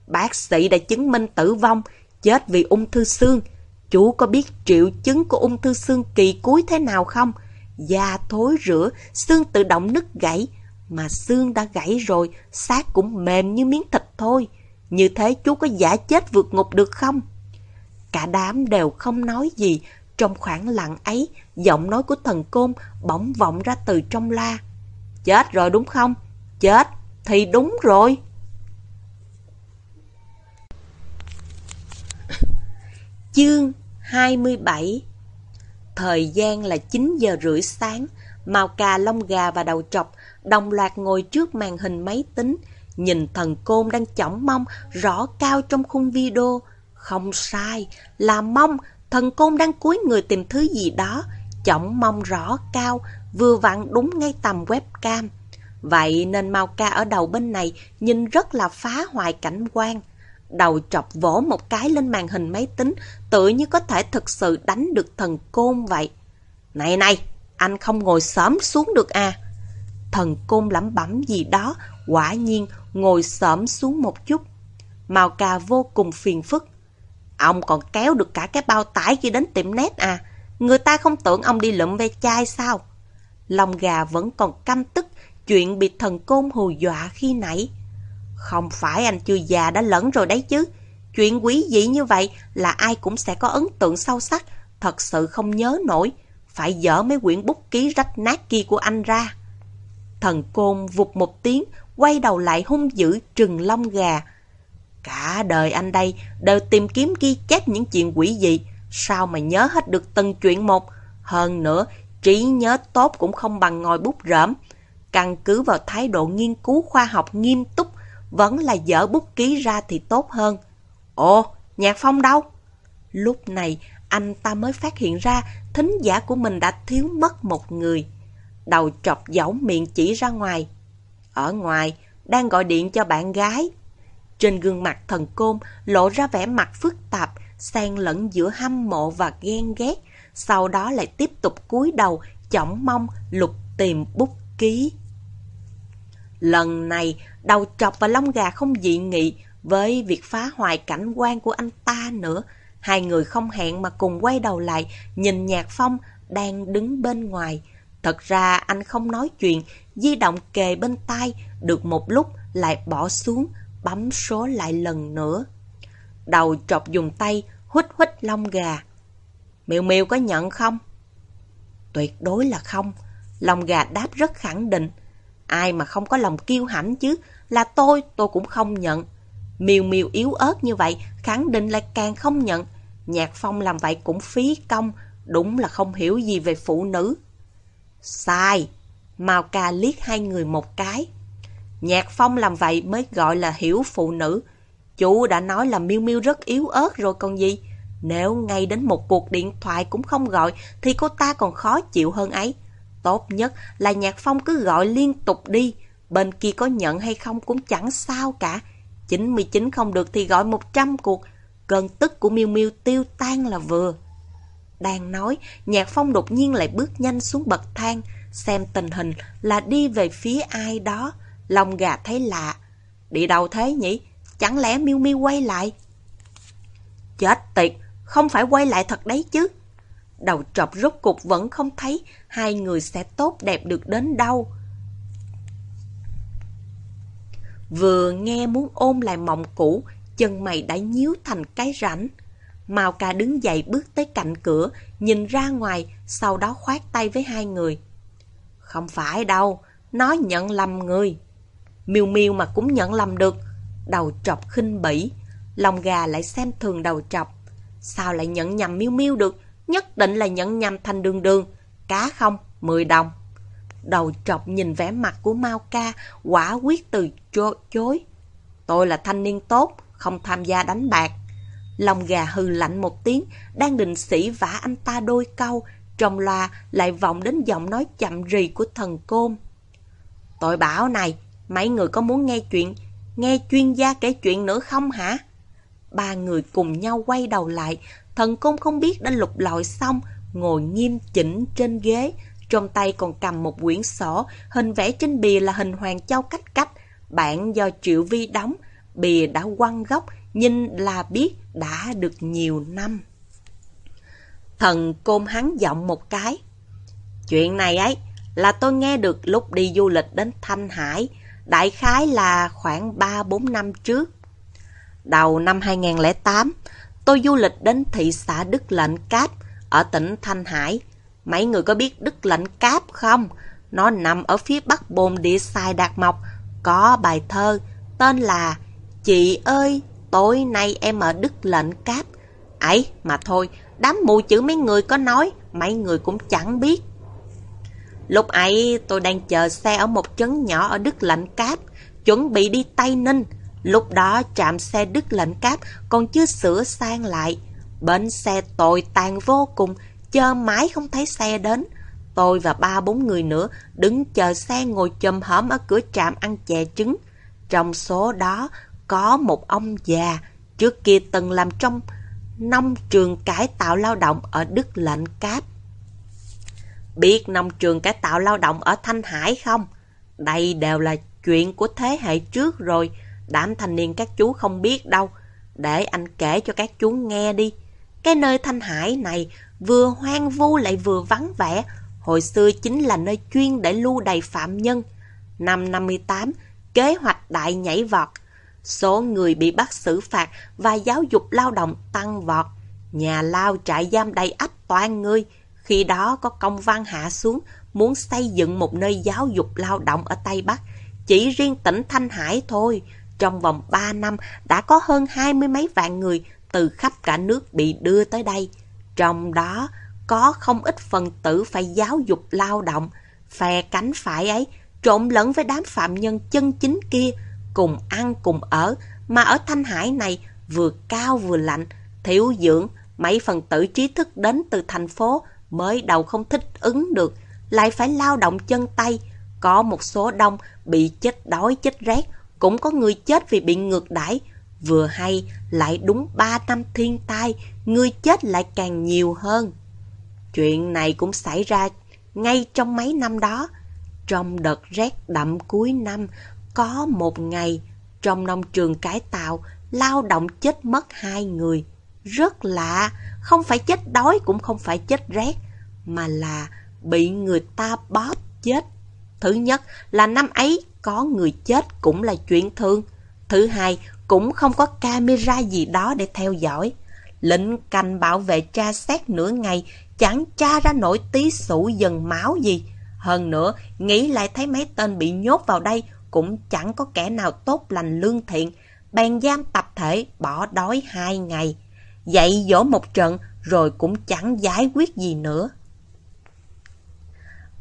Bác sĩ đã chứng minh tử vong, chết vì ung thư xương. Chú có biết triệu chứng của ung thư xương kỳ cuối thế nào không? Da thối rửa xương tự động nứt gãy. Mà xương đã gãy rồi, xác cũng mềm như miếng thịt thôi. Như thế chú có giả chết vượt ngục được không? Cả đám đều không nói gì, trong khoảng lặng ấy, giọng nói của thần côn bỗng vọng ra từ trong la. Chết rồi đúng không? Chết thì đúng rồi. Chương 27 Thời gian là 9 giờ rưỡi sáng, màu cà lông gà và đầu trọc đồng loạt ngồi trước màn hình máy tính, nhìn thần côn đang chỏng mong rõ cao trong khung video. Không sai, là mong thần côn đang cúi người tìm thứ gì đó, chỏng mong rõ cao, vừa vặn đúng ngay tầm webcam. Vậy nên Mao Ca ở đầu bên này nhìn rất là phá hoại cảnh quan. Đầu chọc vỗ một cái lên màn hình máy tính, tự như có thể thực sự đánh được thần côn vậy. Này này, anh không ngồi sớm xuống được à? Thần côn lẩm bẩm gì đó, quả nhiên ngồi sớm xuống một chút. Mao Ca vô cùng phiền phức. Ông còn kéo được cả cái bao tải kia đến tiệm nét à? Người ta không tưởng ông đi lượm ve chai sao? Lòng gà vẫn còn căm tức chuyện bị thần côn hù dọa khi nãy. Không phải anh chưa già đã lẫn rồi đấy chứ. Chuyện quý dị như vậy là ai cũng sẽ có ấn tượng sâu sắc, thật sự không nhớ nổi. Phải dỡ mấy quyển bút ký rách nát kia của anh ra. Thần côn vụt một tiếng, quay đầu lại hung dữ trừng lông gà. Cả đời anh đây đều tìm kiếm ghi chép những chuyện quỷ dị, sao mà nhớ hết được từng chuyện một. Hơn nữa, trí nhớ tốt cũng không bằng ngồi bút rỡm. Căn cứ vào thái độ nghiên cứu khoa học nghiêm túc, vẫn là dở bút ký ra thì tốt hơn. Ồ, Nhạc Phong đâu? Lúc này, anh ta mới phát hiện ra thính giả của mình đã thiếu mất một người. Đầu chọc dẫu miệng chỉ ra ngoài. Ở ngoài, đang gọi điện cho bạn gái. Trên gương mặt thần côn lộ ra vẻ mặt phức tạp, xen lẫn giữa hâm mộ và ghen ghét, sau đó lại tiếp tục cúi đầu, chỏng mong lục tìm bút ký. Lần này, đầu chọc và lông gà không dị nghị với việc phá hoại cảnh quan của anh ta nữa. Hai người không hẹn mà cùng quay đầu lại, nhìn Nhạc Phong đang đứng bên ngoài. Thật ra anh không nói chuyện, di động kề bên tai, được một lúc lại bỏ xuống, bấm số lại lần nữa. Đầu trọc dùng tay, hút hút lông gà. Miêu Miêu có nhận không? Tuyệt đối là không. Lòng gà đáp rất khẳng định. Ai mà không có lòng kiêu hãnh chứ, là tôi, tôi cũng không nhận. Miêu Miêu yếu ớt như vậy, khẳng định lại càng không nhận. Nhạc Phong làm vậy cũng phí công, đúng là không hiểu gì về phụ nữ. Sai! Mao ca liếc hai người một cái. Nhạc Phong làm vậy mới gọi là hiểu phụ nữ. Chú đã nói là Miêu Miêu rất yếu ớt rồi còn gì. Nếu ngay đến một cuộc điện thoại cũng không gọi thì cô ta còn khó chịu hơn ấy. Tốt nhất là Nhạc Phong cứ gọi liên tục đi. Bên kia có nhận hay không cũng chẳng sao cả. 99 không được thì gọi 100 cuộc. Cơn tức của Miêu Miêu tiêu tan là vừa. Đang nói, Nhạc Phong đột nhiên lại bước nhanh xuống bậc thang, xem tình hình là đi về phía ai đó. Lòng gà thấy lạ. Đi đâu thế nhỉ? Chẳng lẽ Miêu Miêu quay lại? Chết tiệt, không phải quay lại thật đấy chứ. Đầu trọc rốt cục vẫn không thấy hai người sẽ tốt đẹp được đến đâu. Vừa nghe muốn ôm lại mộng cũ, chân mày đã nhíu thành cái rãnh. Mao ca đứng dậy bước tới cạnh cửa, nhìn ra ngoài, sau đó khoát tay với hai người. Không phải đâu, nó nhận lầm người. Miêu miêu mà cũng nhận lầm được. Đầu trọc khinh bỉ, lòng gà lại xem thường đầu trọc. Sao lại nhận nhầm miêu miêu được? Nhất định là nhận nhầm thành đường đường. Cá không, 10 đồng. Đầu trọc nhìn vẻ mặt của Mao ca, quả quyết từ chối. Tôi là thanh niên tốt, không tham gia đánh bạc. Lòng gà hừ lạnh một tiếng, đang định sĩ vả anh ta đôi câu, trong loa lại vọng đến giọng nói chậm rì của thần côn. tội bảo này, mấy người có muốn nghe chuyện, nghe chuyên gia kể chuyện nữa không hả? Ba người cùng nhau quay đầu lại, thần công không biết đã lục lọi xong, ngồi nghiêm chỉnh trên ghế, trong tay còn cầm một quyển sổ, hình vẽ trên bìa là hình hoàng châu cách cách, bản do Triệu Vi đóng, bìa đã quăng góc, nhìn là biết đã được nhiều năm. Thần côn hắn giọng một cái. Chuyện này ấy là tôi nghe được lúc đi du lịch đến Thanh Hải, đại khái là khoảng 3-4 năm trước. Đầu năm 2008, tôi du lịch đến thị xã Đức Lệnh Cáp ở tỉnh Thanh Hải. Mấy người có biết Đức Lệnh Cáp không? Nó nằm ở phía bắc bồn địa sai Đạt Mộc, có bài thơ tên là Chị ơi, tối nay em ở Đức Lệnh Cáp. Ấy, mà thôi, đám mù chữ mấy người có nói, mấy người cũng chẳng biết. Lúc ấy tôi đang chờ xe ở một trấn nhỏ ở Đức lạnh Cáp, chuẩn bị đi Tây Ninh. Lúc đó trạm xe Đức lạnh Cáp còn chưa sửa sang lại. Bến xe tồi tàn vô cùng, chờ mãi không thấy xe đến. Tôi và ba bốn người nữa đứng chờ xe ngồi chầm hởm ở cửa trạm ăn chè trứng. Trong số đó có một ông già trước kia từng làm trong nông trường cải tạo lao động ở Đức lạnh Cáp. Biết nông trường cải tạo lao động ở Thanh Hải không? Đây đều là chuyện của thế hệ trước rồi. Đám thanh niên các chú không biết đâu. Để anh kể cho các chú nghe đi. Cái nơi Thanh Hải này vừa hoang vu lại vừa vắng vẻ. Hồi xưa chính là nơi chuyên để lưu đầy phạm nhân. Năm 58, kế hoạch đại nhảy vọt. Số người bị bắt xử phạt và giáo dục lao động tăng vọt. Nhà lao trại giam đầy ắp toàn người. Khi đó có công văn hạ xuống muốn xây dựng một nơi giáo dục lao động ở Tây Bắc. Chỉ riêng tỉnh Thanh Hải thôi, trong vòng 3 năm đã có hơn hai mươi mấy vạn người từ khắp cả nước bị đưa tới đây. Trong đó có không ít phần tử phải giáo dục lao động, phe cánh phải ấy trộn lẫn với đám phạm nhân chân chính kia, cùng ăn cùng ở, mà ở Thanh Hải này vừa cao vừa lạnh, thiếu dưỡng, mấy phần tử trí thức đến từ thành phố mới đầu không thích ứng được, lại phải lao động chân tay. Có một số đông bị chết đói chết rét, cũng có người chết vì bị ngược đãi Vừa hay lại đúng ba năm thiên tai, người chết lại càng nhiều hơn. Chuyện này cũng xảy ra ngay trong mấy năm đó. Trong đợt rét đậm cuối năm, có một ngày trong nông trường cải tạo, lao động chết mất hai người. Rất lạ, không phải chết đói cũng không phải chết rét, mà là bị người ta bóp chết. Thứ nhất là năm ấy có người chết cũng là chuyện thường. Thứ hai, cũng không có camera gì đó để theo dõi. Lệnh canh bảo vệ tra xét nửa ngày, chẳng tra ra nổi tí sủ dần máu gì. Hơn nữa, nghĩ lại thấy mấy tên bị nhốt vào đây, cũng chẳng có kẻ nào tốt lành lương thiện. Bèn giam tập thể bỏ đói hai ngày. Dạy dỗ một trận, rồi cũng chẳng giải quyết gì nữa.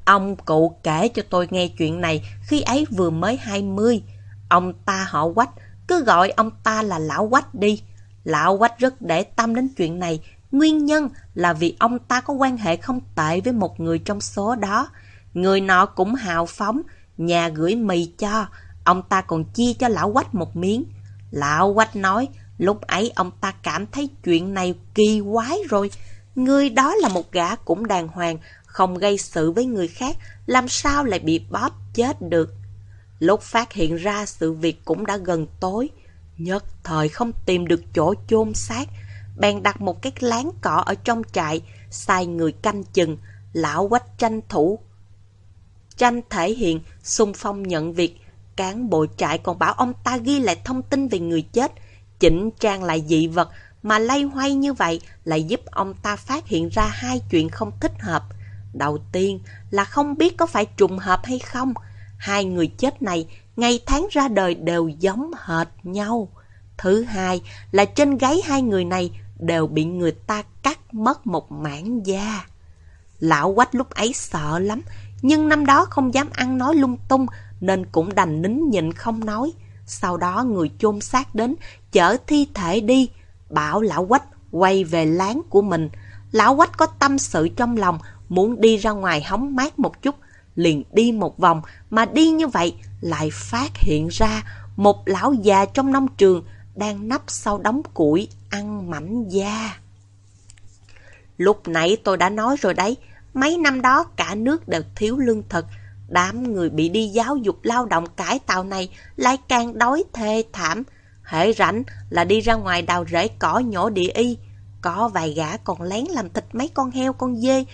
Ông cụ kể cho tôi nghe chuyện này khi ấy vừa mới 20. Ông ta họ quách, cứ gọi ông ta là lão quách đi. Lão quách rất để tâm đến chuyện này, nguyên nhân là vì ông ta có quan hệ không tệ với một người trong số đó. Người nọ cũng hào phóng, nhà gửi mì cho, ông ta còn chia cho lão quách một miếng. Lão quách nói, lúc ấy ông ta cảm thấy chuyện này kỳ quái rồi. Người đó là một gã cũng đàng hoàng, không gây sự với người khác, làm sao lại bị bóp chết được. Lúc phát hiện ra sự việc cũng đã gần tối, nhất thời không tìm được chỗ chôn xác, bèn đặt một cái láng cỏ ở trong trại, sai người canh chừng, lão quách tranh thủ. Tranh thể hiện, xung phong nhận việc, cán bộ trại còn bảo ông ta ghi lại thông tin về người chết, chỉnh trang lại dị vật, mà lay hoay như vậy lại giúp ông ta phát hiện ra hai chuyện không thích hợp. Đầu tiên là không biết có phải trùng hợp hay không. Hai người chết này ngày tháng ra đời đều giống hệt nhau. Thứ hai là trên gáy hai người này đều bị người ta cắt mất một mảng da. Lão quách lúc ấy sợ lắm, nhưng năm đó không dám ăn nói lung tung nên cũng đành nín nhịn không nói. Sau đó người chôn xác đến, chở thi thể đi, bảo lão quách quay về láng của mình. Lão quách có tâm sự trong lòng, muốn đi ra ngoài hóng mát một chút, liền đi một vòng, mà đi như vậy lại phát hiện ra một lão già trong nông trường đang nấp sau đống củi ăn mảnh da. Lúc nãy tôi đã nói rồi đấy, mấy năm đó cả nước đều thiếu lương thực, đám người bị đi giáo dục lao động cải tạo này lại càng đói thê thảm. Hệ rảnh là đi ra ngoài đào rễ cỏ nhổ địa y, có vài gã còn lén làm thịt mấy con heo con dê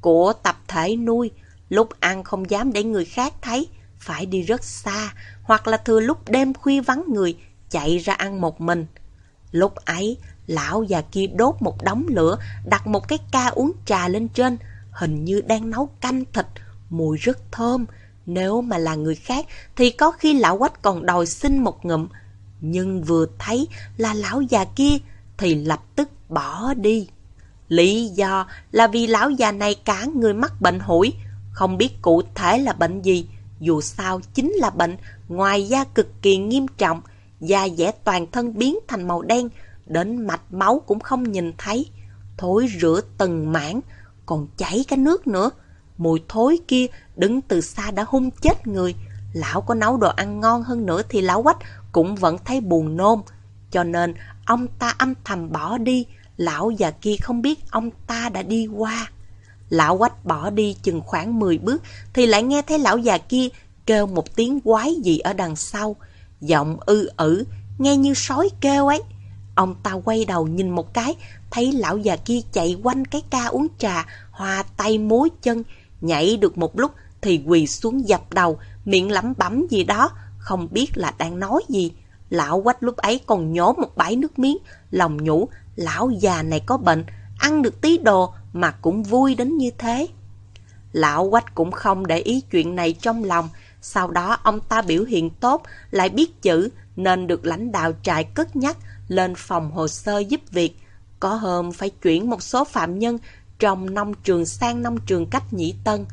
của tập thể nuôi, lúc ăn không dám để người khác thấy, phải đi rất xa, hoặc là thừa lúc đêm khuya vắng người, chạy ra ăn một mình. Lúc ấy, lão già kia đốt một đống lửa, đặt một cái ca uống trà lên trên, hình như đang nấu canh thịt, mùi rất thơm. Nếu mà là người khác thì có khi lão quách còn đòi xin một ngụm. Nhưng vừa thấy là lão già kia thì lập tức bỏ đi. Lý do là vì lão già này cả người mắc bệnh hủi, không biết cụ thể là bệnh gì. Dù sao chính là bệnh, ngoài da cực kỳ nghiêm trọng, da dẻ toàn thân biến thành màu đen, đến mạch máu cũng không nhìn thấy. Thối rửa từng mảng, còn chảy cả nước nữa. Mùi thối kia đứng từ xa đã hung chết người. Lão có nấu đồ ăn ngon hơn nữa thì lão quách cũng vẫn thấy buồn nôn. Cho nên ông ta âm thầm bỏ đi, Lão già kia không biết ông ta đã đi qua. Lão quách bỏ đi chừng khoảng 10 bước thì lại nghe thấy lão già kia kêu một tiếng quái gì ở đằng sau. Giọng ư ử, nghe như sói kêu ấy. Ông ta quay đầu nhìn một cái, thấy lão già kia chạy quanh cái ca uống trà, hòa tay múa chân, nhảy được một lúc thì quỳ xuống dập đầu, miệng lẩm bẩm gì đó, không biết là đang nói gì. Lão quách lúc ấy còn nhổ một bãi nước miếng, lòng nhủ lão già này có bệnh, ăn được tí đồ mà cũng vui đến như thế. Lão quách cũng không để ý chuyện này trong lòng, sau đó ông ta biểu hiện tốt, lại biết chữ nên được lãnh đạo trại cất nhắc lên phòng hồ sơ giúp việc. Có hôm phải chuyển một số phạm nhân trong nông trường sang nông trường cách nhĩ tân,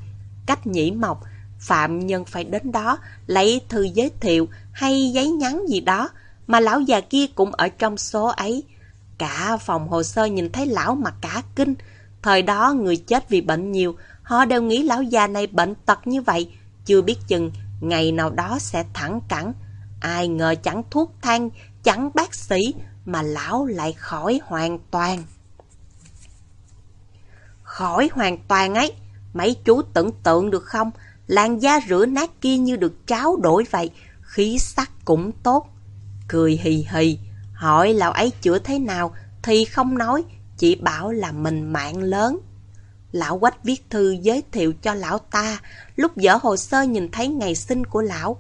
cách nhĩ mộc. Phạm nhân phải đến đó lấy thư giới thiệu hay giấy nhắn gì đó, mà lão già kia cũng ở trong số ấy. Cả phòng hồ sơ nhìn thấy lão mà cả kinh. Thời đó người chết vì bệnh nhiều, họ đều nghĩ lão già này bệnh tật như vậy, chưa biết chừng ngày nào đó sẽ thẳng cẳng. Ai ngờ chẳng thuốc thang, chẳng bác sĩ, mà lão lại khỏi hoàn toàn. Khỏi hoàn toàn ấy, mấy chú tưởng tượng được không? Làn da rửa nát kia như được tráo đổi vậy, khí sắc cũng tốt. Cười hì hì, Hỏi lão ấy chữa thế nào thì không nói, chỉ bảo là mình mạng lớn. Lão Quách viết thư giới thiệu cho lão ta, lúc dở hồ sơ nhìn thấy ngày sinh của lão.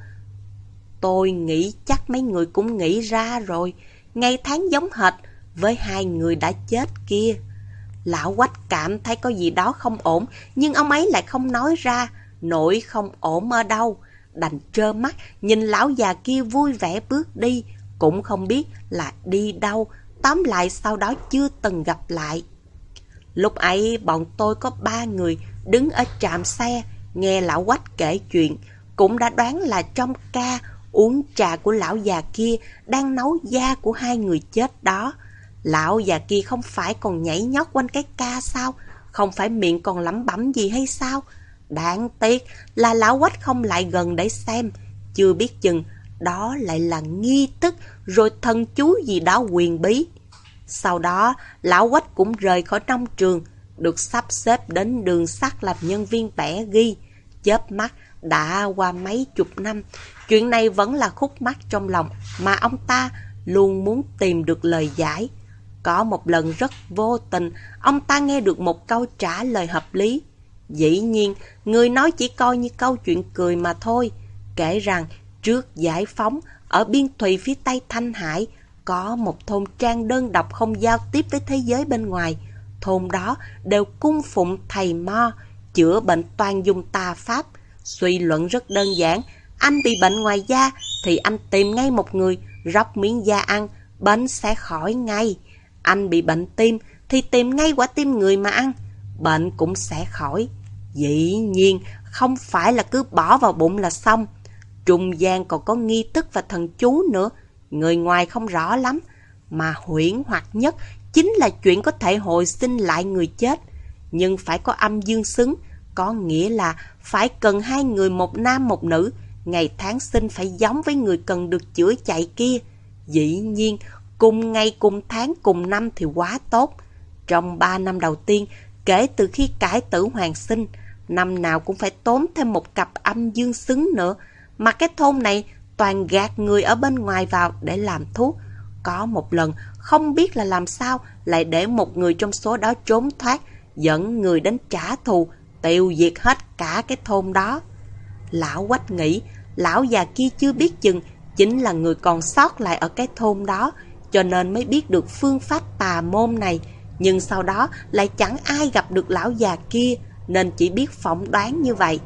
Tôi nghĩ chắc mấy người cũng nghĩ ra rồi, ngày tháng giống hệt với hai người đã chết kia. Lão Quách cảm thấy có gì đó không ổn, nhưng ông ấy lại không nói ra, nỗi không ổn ở đâu. Đành trơ mắt, nhìn lão già kia vui vẻ bước đi, cũng không biết là đi đâu, tóm lại sau đó chưa từng gặp lại. Lúc ấy bọn tôi có ba người đứng ở trạm xe, nghe lão quách kể chuyện, cũng đã đoán là trong ca uống trà của lão già kia đang nấu da của hai người chết đó. Lão già kia không phải còn nhảy nhót quanh cái ca sao? Không phải miệng còn lẩm bẩm gì hay sao? Đáng tiếc là lão quách không lại gần để xem. Chưa biết chừng đó lại là nghi tức rồi thần chú gì đó quyền bí. Sau đó, lão quách cũng rời khỏi nông trường, được sắp xếp đến đường sắt làm nhân viên bẻ ghi. Chớp mắt, đã qua mấy chục năm, chuyện này vẫn là khúc mắc trong lòng mà ông ta luôn muốn tìm được lời giải. Có một lần rất vô tình, ông ta nghe được một câu trả lời hợp lý. Dĩ nhiên, người nói chỉ coi như câu chuyện cười mà thôi. Kể rằng, trước giải phóng, ở biên thùy phía tây Thanh Hải, có một thôn trang đơn độc không giao tiếp với thế giới bên ngoài. Thôn đó đều cung phụng thầy mo, chữa bệnh toàn dùng tà pháp. Suy luận rất đơn giản, anh bị bệnh ngoài da thì anh tìm ngay một người, róc miếng da ăn, bệnh sẽ khỏi ngay. Anh bị bệnh tim thì tìm ngay quả tim người mà ăn, bệnh cũng sẽ khỏi. Dĩ nhiên, không phải là cứ bỏ vào bụng là xong. Trung gian còn có nghi thức và thần chú nữa, người ngoài không rõ lắm. Mà huyễn hoặc nhất chính là chuyện có thể hồi sinh lại người chết. Nhưng phải có âm dương xứng, có nghĩa là phải cần hai người một nam một nữ, ngày tháng sinh phải giống với người cần được chữa chạy kia. Dĩ nhiên, cùng ngày cùng tháng cùng năm thì quá tốt. Trong ba năm đầu tiên, kể từ khi cải tử hoàng sinh, năm nào cũng phải tốn thêm một cặp âm dương xứng nữa. Mà cái thôn này toàn gạt người ở bên ngoài vào để làm thuốc. Có một lần, không biết là làm sao, lại để một người trong số đó trốn thoát, dẫn người đến trả thù, tiêu diệt hết cả cái thôn đó. Lão quách nghĩ, lão già kia chưa biết chừng, chính là người còn sót lại ở cái thôn đó, cho nên mới biết được phương pháp tà môn này. Nhưng sau đó lại chẳng ai gặp được lão già kia, nên chỉ biết phỏng đoán như vậy.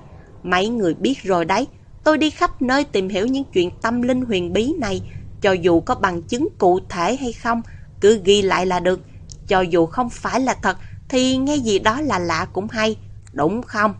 Mấy người biết rồi đấy, tôi đi khắp nơi tìm hiểu những chuyện tâm linh huyền bí này, cho dù có bằng chứng cụ thể hay không, cứ ghi lại là được. Cho dù không phải là thật, thì nghe gì đó là lạ cũng hay, đúng không?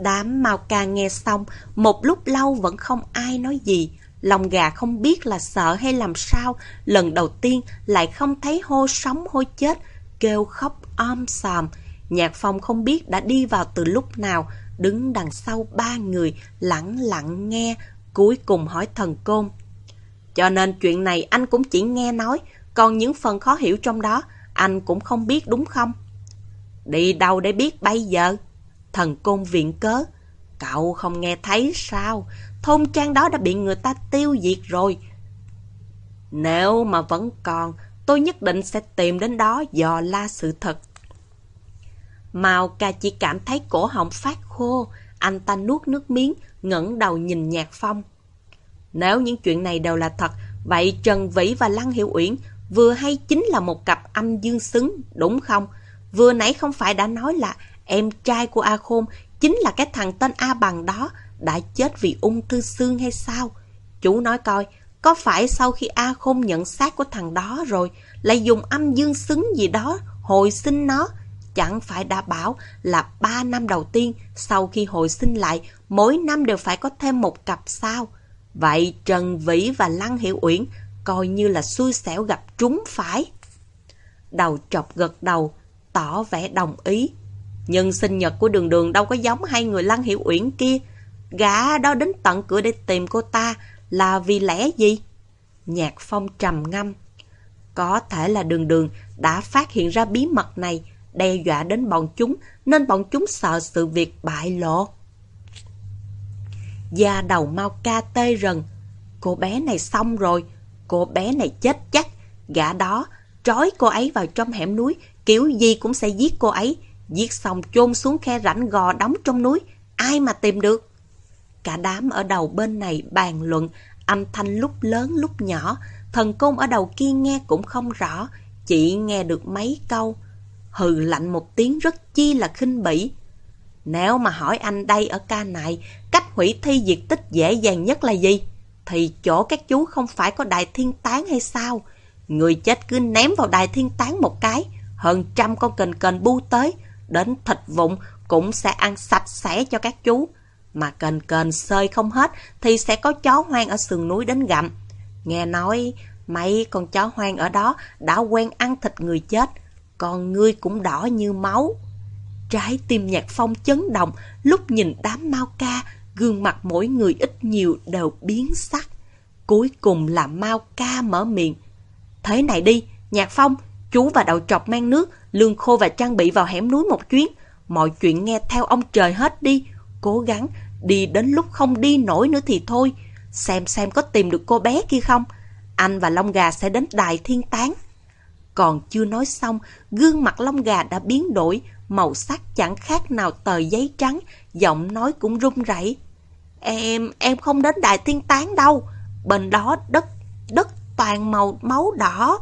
Đám Mao ca nghe xong, một lúc lâu vẫn không ai nói gì. Lòng gà không biết là sợ hay làm sao, lần đầu tiên lại không thấy hô sống hô chết, kêu khóc om sòm. Nhạc phong không biết đã đi vào từ lúc nào, đứng đằng sau ba người, lặng lặng nghe, cuối cùng hỏi thần côn. Cho nên chuyện này anh cũng chỉ nghe nói, còn những phần khó hiểu trong đó, anh cũng không biết đúng không? Đi đâu để biết bây giờ? Thần côn viện cớ. Cậu không nghe thấy sao? Thôn trang đó đã bị người ta tiêu diệt rồi. Nếu mà vẫn còn, tôi nhất định sẽ tìm đến đó dò la sự thật. Mao ca chỉ cảm thấy cổ họng phát khô, anh ta nuốt nước miếng, ngẩng đầu nhìn Nhạc Phong. Nếu những chuyện này đều là thật, vậy Trần Vĩ và Lăng hiệu Uyển vừa hay chính là một cặp âm dương xứng, đúng không? Vừa nãy không phải đã nói là em trai của A Khôn chính là cái thằng tên A Bằng đó đã chết vì ung thư xương hay sao? Chú nói coi, có phải sau khi A Khôn nhận xác của thằng đó rồi, lại dùng âm dương xứng gì đó hồi sinh nó, chẳng phải đã bảo là ba năm đầu tiên sau khi hồi sinh lại, mỗi năm đều phải có thêm một cặp sao? Vậy Trần Vĩ và Lăng Hiểu Uyển coi như là xui xẻo gặp trúng phải. Đầu trọc gật đầu, tỏ vẻ đồng ý. Nhưng sinh nhật của đường đường đâu có giống hai người Lăng Hiểu Uyển kia. Gã đó đến tận cửa để tìm cô ta là vì lẽ gì? Nhạc phong trầm ngâm. Có thể là đường đường đã phát hiện ra bí mật này, đe dọa đến bọn chúng, nên bọn chúng sợ sự việc bại lộ. Da đầu mau ca tê rần. Cô bé này xong rồi, cô bé này chết chắc, gã đó trói cô ấy vào trong hẻm núi, kiểu gì cũng sẽ giết cô ấy. Giết xong chôn xuống khe rãnh gò đóng trong núi, ai mà tìm được? Cả đám ở đầu bên này bàn luận, âm thanh lúc lớn lúc nhỏ, thần công ở đầu kia nghe cũng không rõ, chỉ nghe được mấy câu. Hừ lạnh một tiếng rất chi là khinh bỉ. Nếu mà hỏi anh đây ở ca này, cách hủy thi diệt tích dễ dàng nhất là gì? Thì chỗ các chú không phải có đài thiên tán hay sao? Người chết cứ ném vào đài thiên tán một cái, hơn trăm con kền kền bu tới, đến thịt vụn cũng sẽ ăn sạch sẽ cho các chú. Mà cần cần sơi không hết thì sẽ có chó hoang ở sườn núi đến gặm. Nghe nói mấy con chó hoang ở đó đã quen ăn thịt người chết, còn ngươi cũng đỏ như máu. Trái tim nhạc phong chấn động, lúc nhìn đám mau ca, gương mặt mỗi người ít nhiều đều biến sắc. Cuối cùng là mau ca mở miệng. Thế này đi, nhạc phong, chú và đầu trọc mang nước, lương khô và trang bị vào hẻm núi một chuyến. Mọi chuyện nghe theo ông trời hết đi. Cố gắng, đi đến lúc không đi nổi nữa thì thôi. Xem xem có tìm được cô bé kia không. Anh và Long Gà sẽ đến Đài Thiên Tán. Còn chưa nói xong, gương mặt Long Gà đã biến đổi, màu sắc chẳng khác nào tờ giấy trắng, giọng nói cũng run rẩy. Em, em không đến đài Thiên Tán đâu, bên đó đất, đất toàn màu máu đỏ.